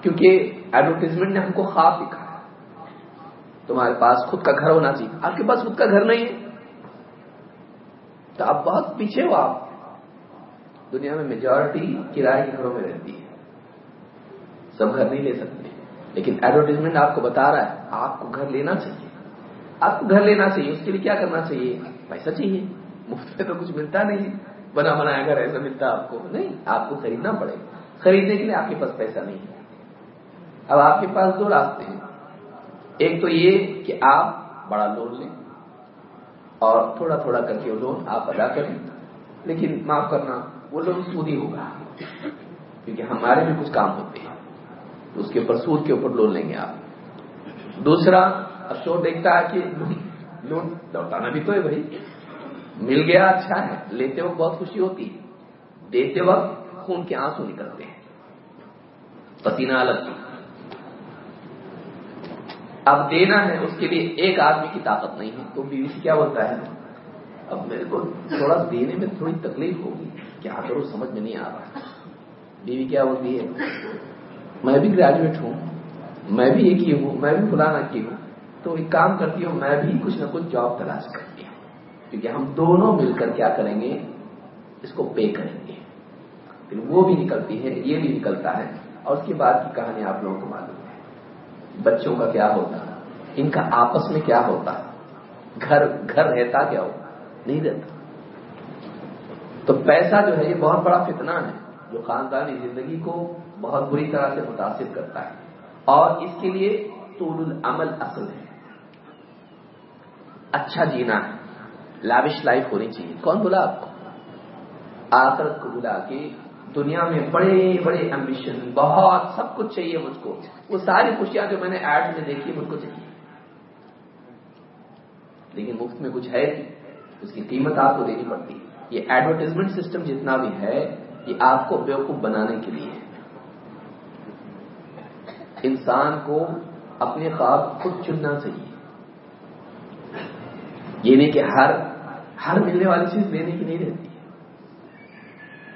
کیونکہ ایڈورٹیزمنٹ نے ہم کو خواب دکھا تمہارے پاس خود کا گھر ہونا چاہیے۔ آپ کے پاس خود کا گھر نہیں ہے۔ تو آپ بہت پیچھے ہو آپ۔ دنیا میں میجورٹی کرائے کے گھروں میں رہتی ہے۔ سب گھر نہیں لے سکتے۔ لیکن ایڈورٹیزمنٹ آپ کو بتا رہا ہے، آپ کو گھر لینا چاہیے۔ آپ کو گھر لینا چاہیے، اس کے لیے کیا کرنا چاہیے؟ پیسہ چاہیے۔ مفت میں تو کچھ ملتا نہیں۔ بنا بنایا گھر ایسا ملتا آپ کو۔ نہیں، آپ کو خریدنا پڑے گا۔ خریدنے کے لیے آپ کے پاس پیسہ نہیں ہے۔ اب آپ کے پاس دو راستے ہیں۔ ایک تو یہ کہ آپ بڑا لون لیں اور تھوڑا تھوڑا کر کے وہ لون آپ ادا کریں۔ لیکن معاف کرنا، وہ لون سود ہی ہوگا۔ کیونکہ ہمارے بھی کچھ کام ہوتے ہیں۔ اس کے اوپر سود کے اوپر لون لیں گے آپ۔ دوسرا، افسوس دیکھتا ہے کہ لون لوٹانا بھی تو ہے بھائی۔ مل گیا اچھا ہے۔ لیتے وقت بہت خوشی ہوتی ہے۔ دیتے وقت خون کے آنسو نکلتے ہیں۔ پسینہ الگ۔ اب دینا ہے، اس کے لیے ایک آدمی کی طاقت نہیں ہے۔ تو بیوی سے کیا بولتا ہے؟ اب میرے کو تھوڑا دینے میں تھوڑی تکلیف ہوگی۔ کیا کروں سمجھ میں نہیں آ رہا۔ بیوی کیا ہوتی ہے؟ میں بھی گریجویٹ ہوں، میں بھی ایک ہی ہوں، میں بھی فلانا کی ہوں۔ تو ایک کام کرتی ہوں، میں بھی کچھ نہ کچھ جاب تلاش کرتی ہوں۔ کیونکہ ہم دونوں مل کر کیا کریں گے؟ اس کو پے کریں گے۔ پھر وہ بھی نکلتی ہے، یہ بھی نکلتا ہے۔ اور اس کے بعد کی کہانی آپ لوگوں کو معلوم ہے۔ بچوں کا کیا ہوتا ان کا آپس میں کیا ہوتا گھر گھر رہتا کیا ہوتا نہیں رہتا۔ تو پیسہ جو ہے، یہ بہت بڑا فتنہ ہے جو خاندانی زندگی کو بہت بری طرح سے متاثر کرتا ہے۔ اور اس کے لیے طول العمل اصل ہے۔ اچھا جینا ہے۔ لاوش لائف ہونی چاہیے۔ کون بولا آپ کو؟ آخرت کو بلا کے دنیا میں بڑے بڑے ایمبیشن بہت سب کچھ چاہیے مجھ کو۔ وہ ساری خوشیاں جو میں نے ایڈ میں دیکھی مجھ کو چاہیے۔ لیکن مفت میں کچھ ہے اس کی قیمت آپ کو دینی پڑتی ہے۔ یہ ایڈورٹیزمنٹ سسٹم جتنا بھی ہے، یہ آپ کو بیوقوف بنانے کے لیے انسان کو اپنے خواب خود چننا چاہیے۔ یہ نہیں کہ ہر ہر ملنے والی چیز لینے کی نہیں رہتی۔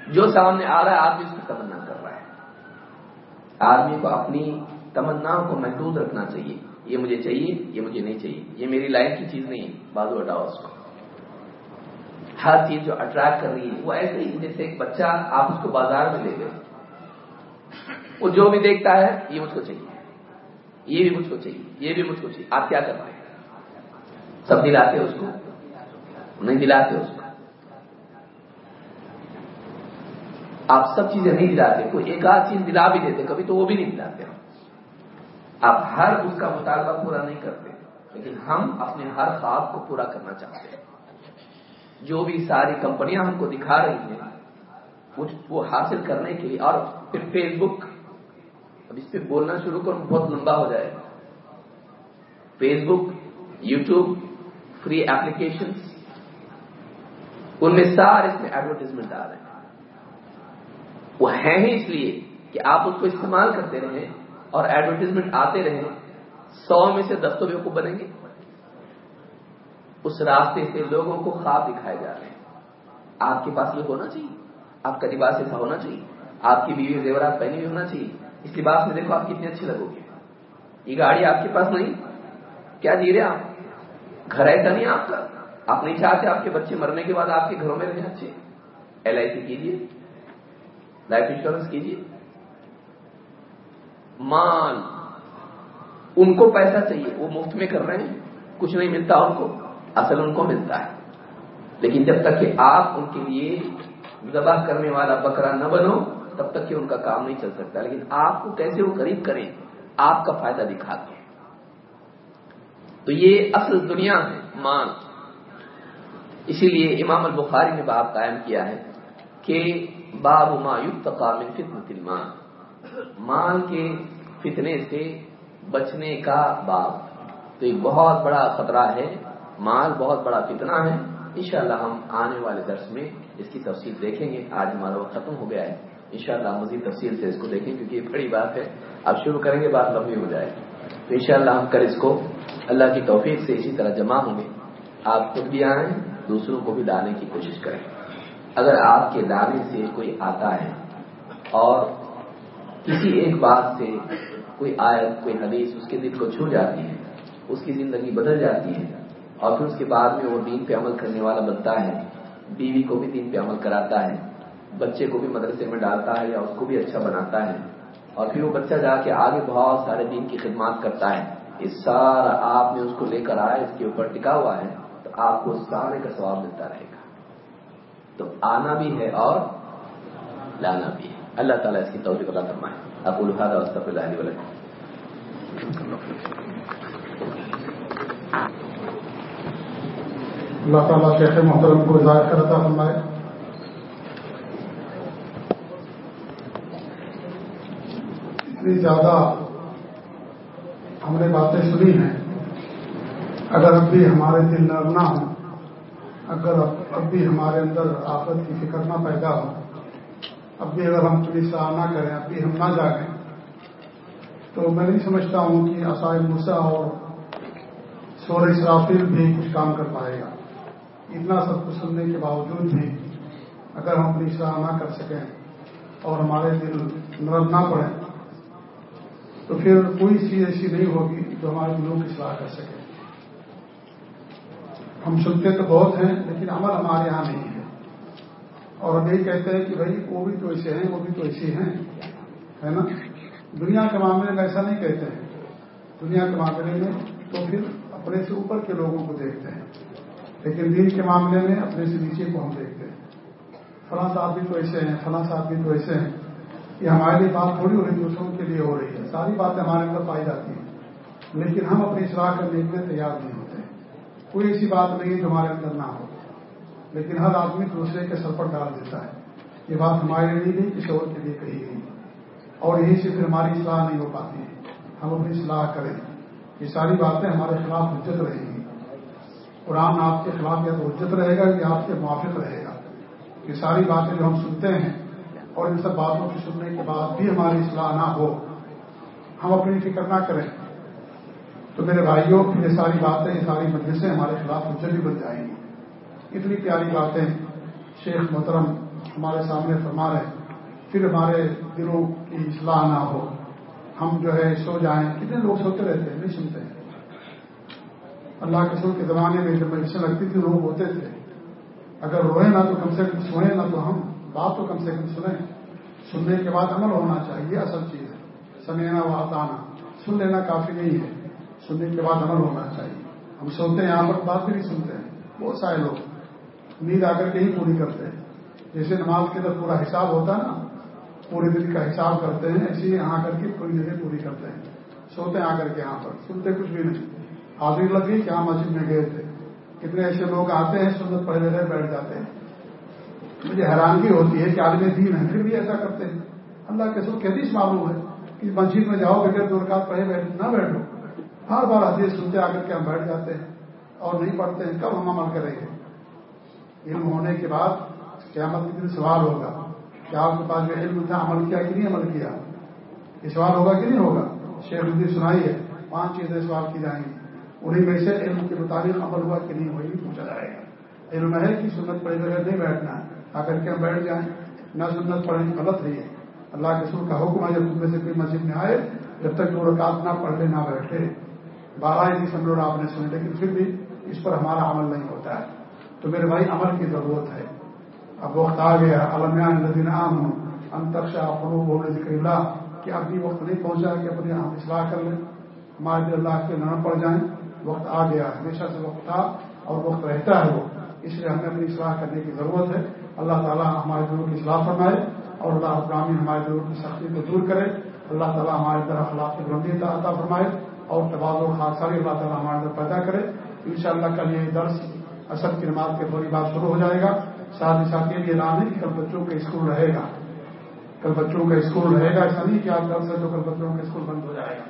جو سامنے آ رہا ہے، آدمی اس کی تمنا کر رہا ہے۔ آدمی کو اپنی تمنا کو محدود رکھنا چاہیے۔ یہ مجھے چاہیے، یہ مجھے نہیں چاہیے۔ یہ میری لائف کی چیز نہیں ہے۔ بازو ہٹاؤ اس کو۔ ہر چیز جو اٹریکٹ کر رہی ہے، وہ ایسے ہی جیسے ایک بچہ آپ اس کو بازار میں لے گئے۔ وہ جو بھی دیکھتا ہے، یہ مجھ کو چاہیے۔ یہ بھی مجھ کو چاہیے۔ یہ بھی مجھ کو چاہیے۔ آپ کیا کر پائے سب دلاتے اس کو؟ نہیں دلاتے اس کو۔ آپ سب چیزیں نہیں دلاتے، کوئی ایک آدھ چیز دلا بھی دیتے، کبھی تو وہ بھی نہیں دلاتے آپ ہر اس کا مطالبہ پورا نہیں کرتے، لیکن ہم اپنے ہر خواب کو پورا کرنا چاہتے ہیں۔ جو بھی ساری کمپنیاں ہم کو دکھا رہی ہیں، وہ حاصل کرنے کے لیے، اور پھر فیس بک اب اس پہ بولنا شروع کروں، بہت لمبا ہو جائے گا۔ Facebook YouTube free application ان میں سارے اس میں ایڈورٹیزمنٹ آ رہے ہیں۔ وہ ہیں ہی اس لیے کہ آپ اس کو استعمال کرتے رہیں اور ایڈورٹیزمنٹ آتے رہیں، سو میں سے دس تو کو بنیں گے۔ اس راستے سے لوگوں کو خواب دکھائے جا رہے ہیں۔ آپ کے پاس یہ ہونا چاہیے۔ آپ کا لباس ایسا ہونا چاہیے۔ آپ کی بیوی زیورات پہنی ہوئی ہونا چاہیے۔ اس لباس میں دیکھو آپ کتنے اچھے لگو گے یہ گاڑی آپ کے پاس نہیں۔ کیا جی رہے آپ؟ گھر ایسا نہیں آپ کا؟ آپ نہیں چاہتے آپ کے بچے مرنے کے بعد آپ کے گھروں میں رہنے اچھے؟ ایل آئی سی کیجیے۔ لائف انشورنس کیجیے۔ مال، ان کو پیسہ چاہیے، وہ مفت میں کر رہے ہیں، کچھ نہیں ملتا ان کو، اصل ان کو ملتا ہے۔ لیکن جب تک کہ آپ ان کے لیے ذبح کرنے والا بکرا نہ بنو، تب تک کہ ان کا کام نہیں چل سکتا۔ لیکن آپ کو کیسے وہ قریب کریں، آپ کا فائدہ دکھاتے ہیں۔ تو یہ اصل دنیا ہے مان اسی لیے امام البخاری نے باب قائم کیا ہے کہ باب ما من فتنة المان مال کے فتنے سے بچنے کا باب۔ تو ایک بہت بڑا خطرہ ہے۔ مال بہت بڑا فتنہ ہے۔ انشاءاللہ ہم آنے والے درس میں اس کی تفصیل دیکھیں گے۔ آج ہمارا وقت ختم ہو گیا ہے۔ انشاءاللہ مزید تفصیل سے اس کو دیکھیں کیونکہ یہ بڑی بات ہے۔ اب شروع کریں گے، بات لمبی ہو جائے۔ تو انشاءاللہ ہم کل اس کو اللہ کی توفیق سے اسی طرح جمع ہوں گے۔ آپ خود بھی آئیں، دوسروں کو بھی لانے کی کوشش کریں۔ اگر آپ کے لانے سے کوئی آتا ہے اور کسی ایک بات سے کوئی آیت، کوئی حدیث اس کے دل کو چھو جاتی ہے، اس کی زندگی بدل جاتی ہے اور پھر اس کے بعد میں وہ دین پہ عمل کرنے والا بنتا ہے، بیوی کو بھی دین پہ عمل کراتا ہے، بچے کو بھی مدرسے میں ڈالتا ہے یا اس کو بھی اچھا بناتا ہے اور پھر وہ بچہ جا کے آگے بہت سارے دین کی خدمات کرتا ہے۔ اس سارا آپ نے اس کو لے کر آئے اس کے اوپر ٹکا ہوا ہے، تو آپ کو سارے کا ثواب ملتا رہے گا۔ تو آنا بھی ہے اور لانا بھی ہے۔ اللہ تعالیٰ اس کی توجہ اللہ فرمائے۔ ابو الحاد وسط اللہ اللہ تعالیٰ شیخ محترم کو ظاہر کرتا فرمائے۔ اتنی زیادہ ہم نے باتیں سنی ہیں۔ اگر اب بھی ہمارے دل نرم نہ ہوں اگر اب بھی ہمارے اندر آفت کی فکر نہ پیدا ہو، اب بھی اگر ہم پولیس نہ کریں، اب بھی ہم نہ جاگیں، تو میں نہیں سمجھتا ہوں کہ عصائب مسا اور سور اسرافل بھی کچھ کام کر پائے گا۔ اتنا سب کچھ سننے کے باوجود بھی اگر ہم اپنی اصلاح نہ کر سکیں اور ہمارے دل نرم نہ پڑے تو پھر کوئی چیز ایسی نہیں ہوگی جو ہمارے دلوں کی اصلاح کر سکے ہم سنتے تو بہت ہیں، لیکن عمل ہمارے یہاں نہیں ہے۔ اور ہم یہی کہتے ہیں کہ بھائی، وہ بھی تو ایسے ہیں، وہ بھی تو ایسے ہیں، ہے نا؟ دنیا کے معاملے میں ایسا نہیں کہتے ہیں۔ دنیا کے معاملے میں تو پھر اپنے سے اوپر کے لوگوں کو دیکھتے ہیں۔ لیکن دین کے معاملے میں اپنے سے نیچے کو ہم دیکھتے ہیں۔ فلاں صاحب بھی تو ایسے ہیں، فلاں صاحب بھی تو ایسے ہیں۔ یہ ہمارے لیے بات تھوڑی ہو رہی دوسروں کے لیے ہو رہی ہے۔ ساری باتیں ہمارے اندر پائی جاتی ہیں۔ لیکن ہم اپنی اصلاح کرنے کے لیے تیار نہیں ہوتے کوئی ایسی بات نہیں ہے جو ہمارے اندر نہ ہو۔ لیکن ہر آدمی دوسرے کے سر پر ڈال دیتا ہے۔ یہ بات ہمارے لیے نہیں، کسی اور کے لیے کہی گئی۔ اور یہی سے پھر ہماری اصلاح نہیں ہو پاتی۔ ہے ہم اپنی اصلاح کریں۔ یہ ساری باتیں ہمارے خلاف حجت رہیں گی۔ قرآن آپ کے خلاف یا تو حجت رہے گا یا آپ کے موافق رہے گا۔ یہ ساری باتیں جو ہم سنتے ہیں اور ان سب باتوں کو سننے کے بعد بھی ہماری اصلاح نہ ہو۔ ہم اپنی فکر نہ کریں۔ تو میرے بھائیوں، یہ ساری باتیں، یہ ساری مجلسیں ہمارے خلاف حجت بھی بن جائیں گی۔ اتنی پیاری باتیں شیخ محترم ہمارے سامنے فرما رہے پھر ہمارے دلوں کی اصلاح نہ ہو۔ ہم جو ہے سو جائیں۔ کتنے لوگ سوتے رہتے ہیں؟ نہیں سنتے۔ اللہ کے سر کے زمانے میں جب مجلسیں لگتی تھی لوگ ہوتے تھے۔ اگر روئے نہ تو کم سے کم سوئیں، نہ تو ہم بات تو کم سے کم سنیں۔ سننے کے بعد عمل ہونا چاہیے، اصل چیز ہے۔ سمینا و آتانا۔ سن لینا کافی نہیں ہے۔ سننے کے بعد عمل ہونا چاہیے۔ ہم سنتے ہیں، یہاں پر بات بھی نہیں سنتے ہیں۔ بہت سارے لوگ نیند آ کر کے ہی پوری کرتے ہیں۔ جیسے نماز کے اندر پورا حساب ہوتا ہے نا، پورے دن کا حساب کرتے ہیں ایسے ہی یہاں کر کے پوری جگہ پوری کرتے ہیں۔ سوتے ہیں آ کر کے یہاں پر، سنتے کچھ بھی نہیں۔ حاضری لگ گئی کہ ہاں مسجد میں گئے تھے۔ کتنے ایسے لوگ آتے ہیں، سنت پڑھے رہے بیٹھ جاتے ہیں۔ مجھے حیرانگی ہوتی ہے کہ عالم دین ہے پھر بھی ایسا کرتے ہیں۔ اللہ کے سو کہتی معلوم ہے کہ مسجد میں جاؤ بغیر دو رکعت پڑھے بیٹھ، نہ بیٹھو۔ ہر بار آتے سنتے آ کر کے ہم بیٹھ جاتے ہیں اور نہیں پڑھتے ہیں کب ہم عمل کریں گے۔ علم ہونے کے بعد قیامت کے دن سوال ہوگا کہ آپ کے پاس جو علم تھا، عمل کیا کہ نہیں عمل کیا؟ یہ سوال ہوگا کہ نہیں ہوگا؟ شیخ الدین سنائی ہے، پانچ چیزیں سوال کی جائیں گی۔ انہیں میں سے علم کے مطابق عمل ہوا کہ نہیں وہی پوچھا جائے گا۔ علم ہے کہ سنت پڑے بغیر نہیں بیٹھنا ہے آ کر کے ہم بیٹھ جائیں۔ نہ سنت پڑھیں غلط ہے۔ اللہ کے سر کا حکم ہے، جب میں سے کوئی مسجد میں آئے، جب تک وہ رکعت نہ پڑھ لے نہ بیٹھے۔ بارہ ہی جی سمجھو آپ نے سنے، لیکن پھر بھی اس پر ہمارا عمل نہیں ہوتا ہے۔ تو میرے بھائی، عمل کی ضرورت ہے۔ اب وقت آ گیا۔ علمیان ندین عام ہوں انترشا فروغ ذکر اللہ، کہ ابھی وقت نہیں پہنچا کہ اپنے ہم اصلاح کر لیں۔ ہمارے اللہ کے نام پڑ جائیں۔ وقت آ گیا۔ ہمیشہ سے وقت تھا اور وقت رہتا ہے۔ وہ اس لیے ہمیں اپنی اصلاح کرنے کی ضرورت ہے۔ اللہ تعالیٰ ہمارے دلوں کی اصلاح فرمائے اور اللہ ابراہین ہمارے دلوں کی سختی کو دور کرے۔ اللہ تعالیٰ ہمارے طرح اخلاق کی بلندی عطا فرمائے۔ اور تبادل و خاصاری اللہ تعالیٰ ہمارے اندر پیدا کرے ان شاء اللہ کل یہ درس اصل کی نماز کے تھوڑی بات شروع ہو جائے گا۔ ساتھ ہی ساتھ یہ اعلان ہے کہ کل بچوں کا اسکول رہے گا۔ کل بچوں کا اسکول رہے گا، ایسا نہیں کہ آج کل سے تو کل بچوں کا اسکول بند ہو جائے گا۔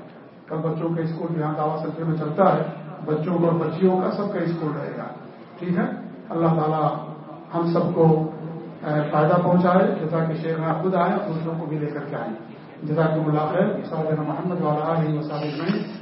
کل بچوں کا اسکول جہاں دعوت سلسلے میں چلتا ہے، بچوں کو اور بچیوں کا سب کا اسکول رہے گا۔ ٹھیک ہے؟ اللہ تعالیٰ ہم سب کو فائدہ پہنچائے جیسا کہ شیخ میں خود آئے دوسروں کو بھی لے کر کے آئیں۔ جیسا کہ ملاقات محمد والا علیہ وسلم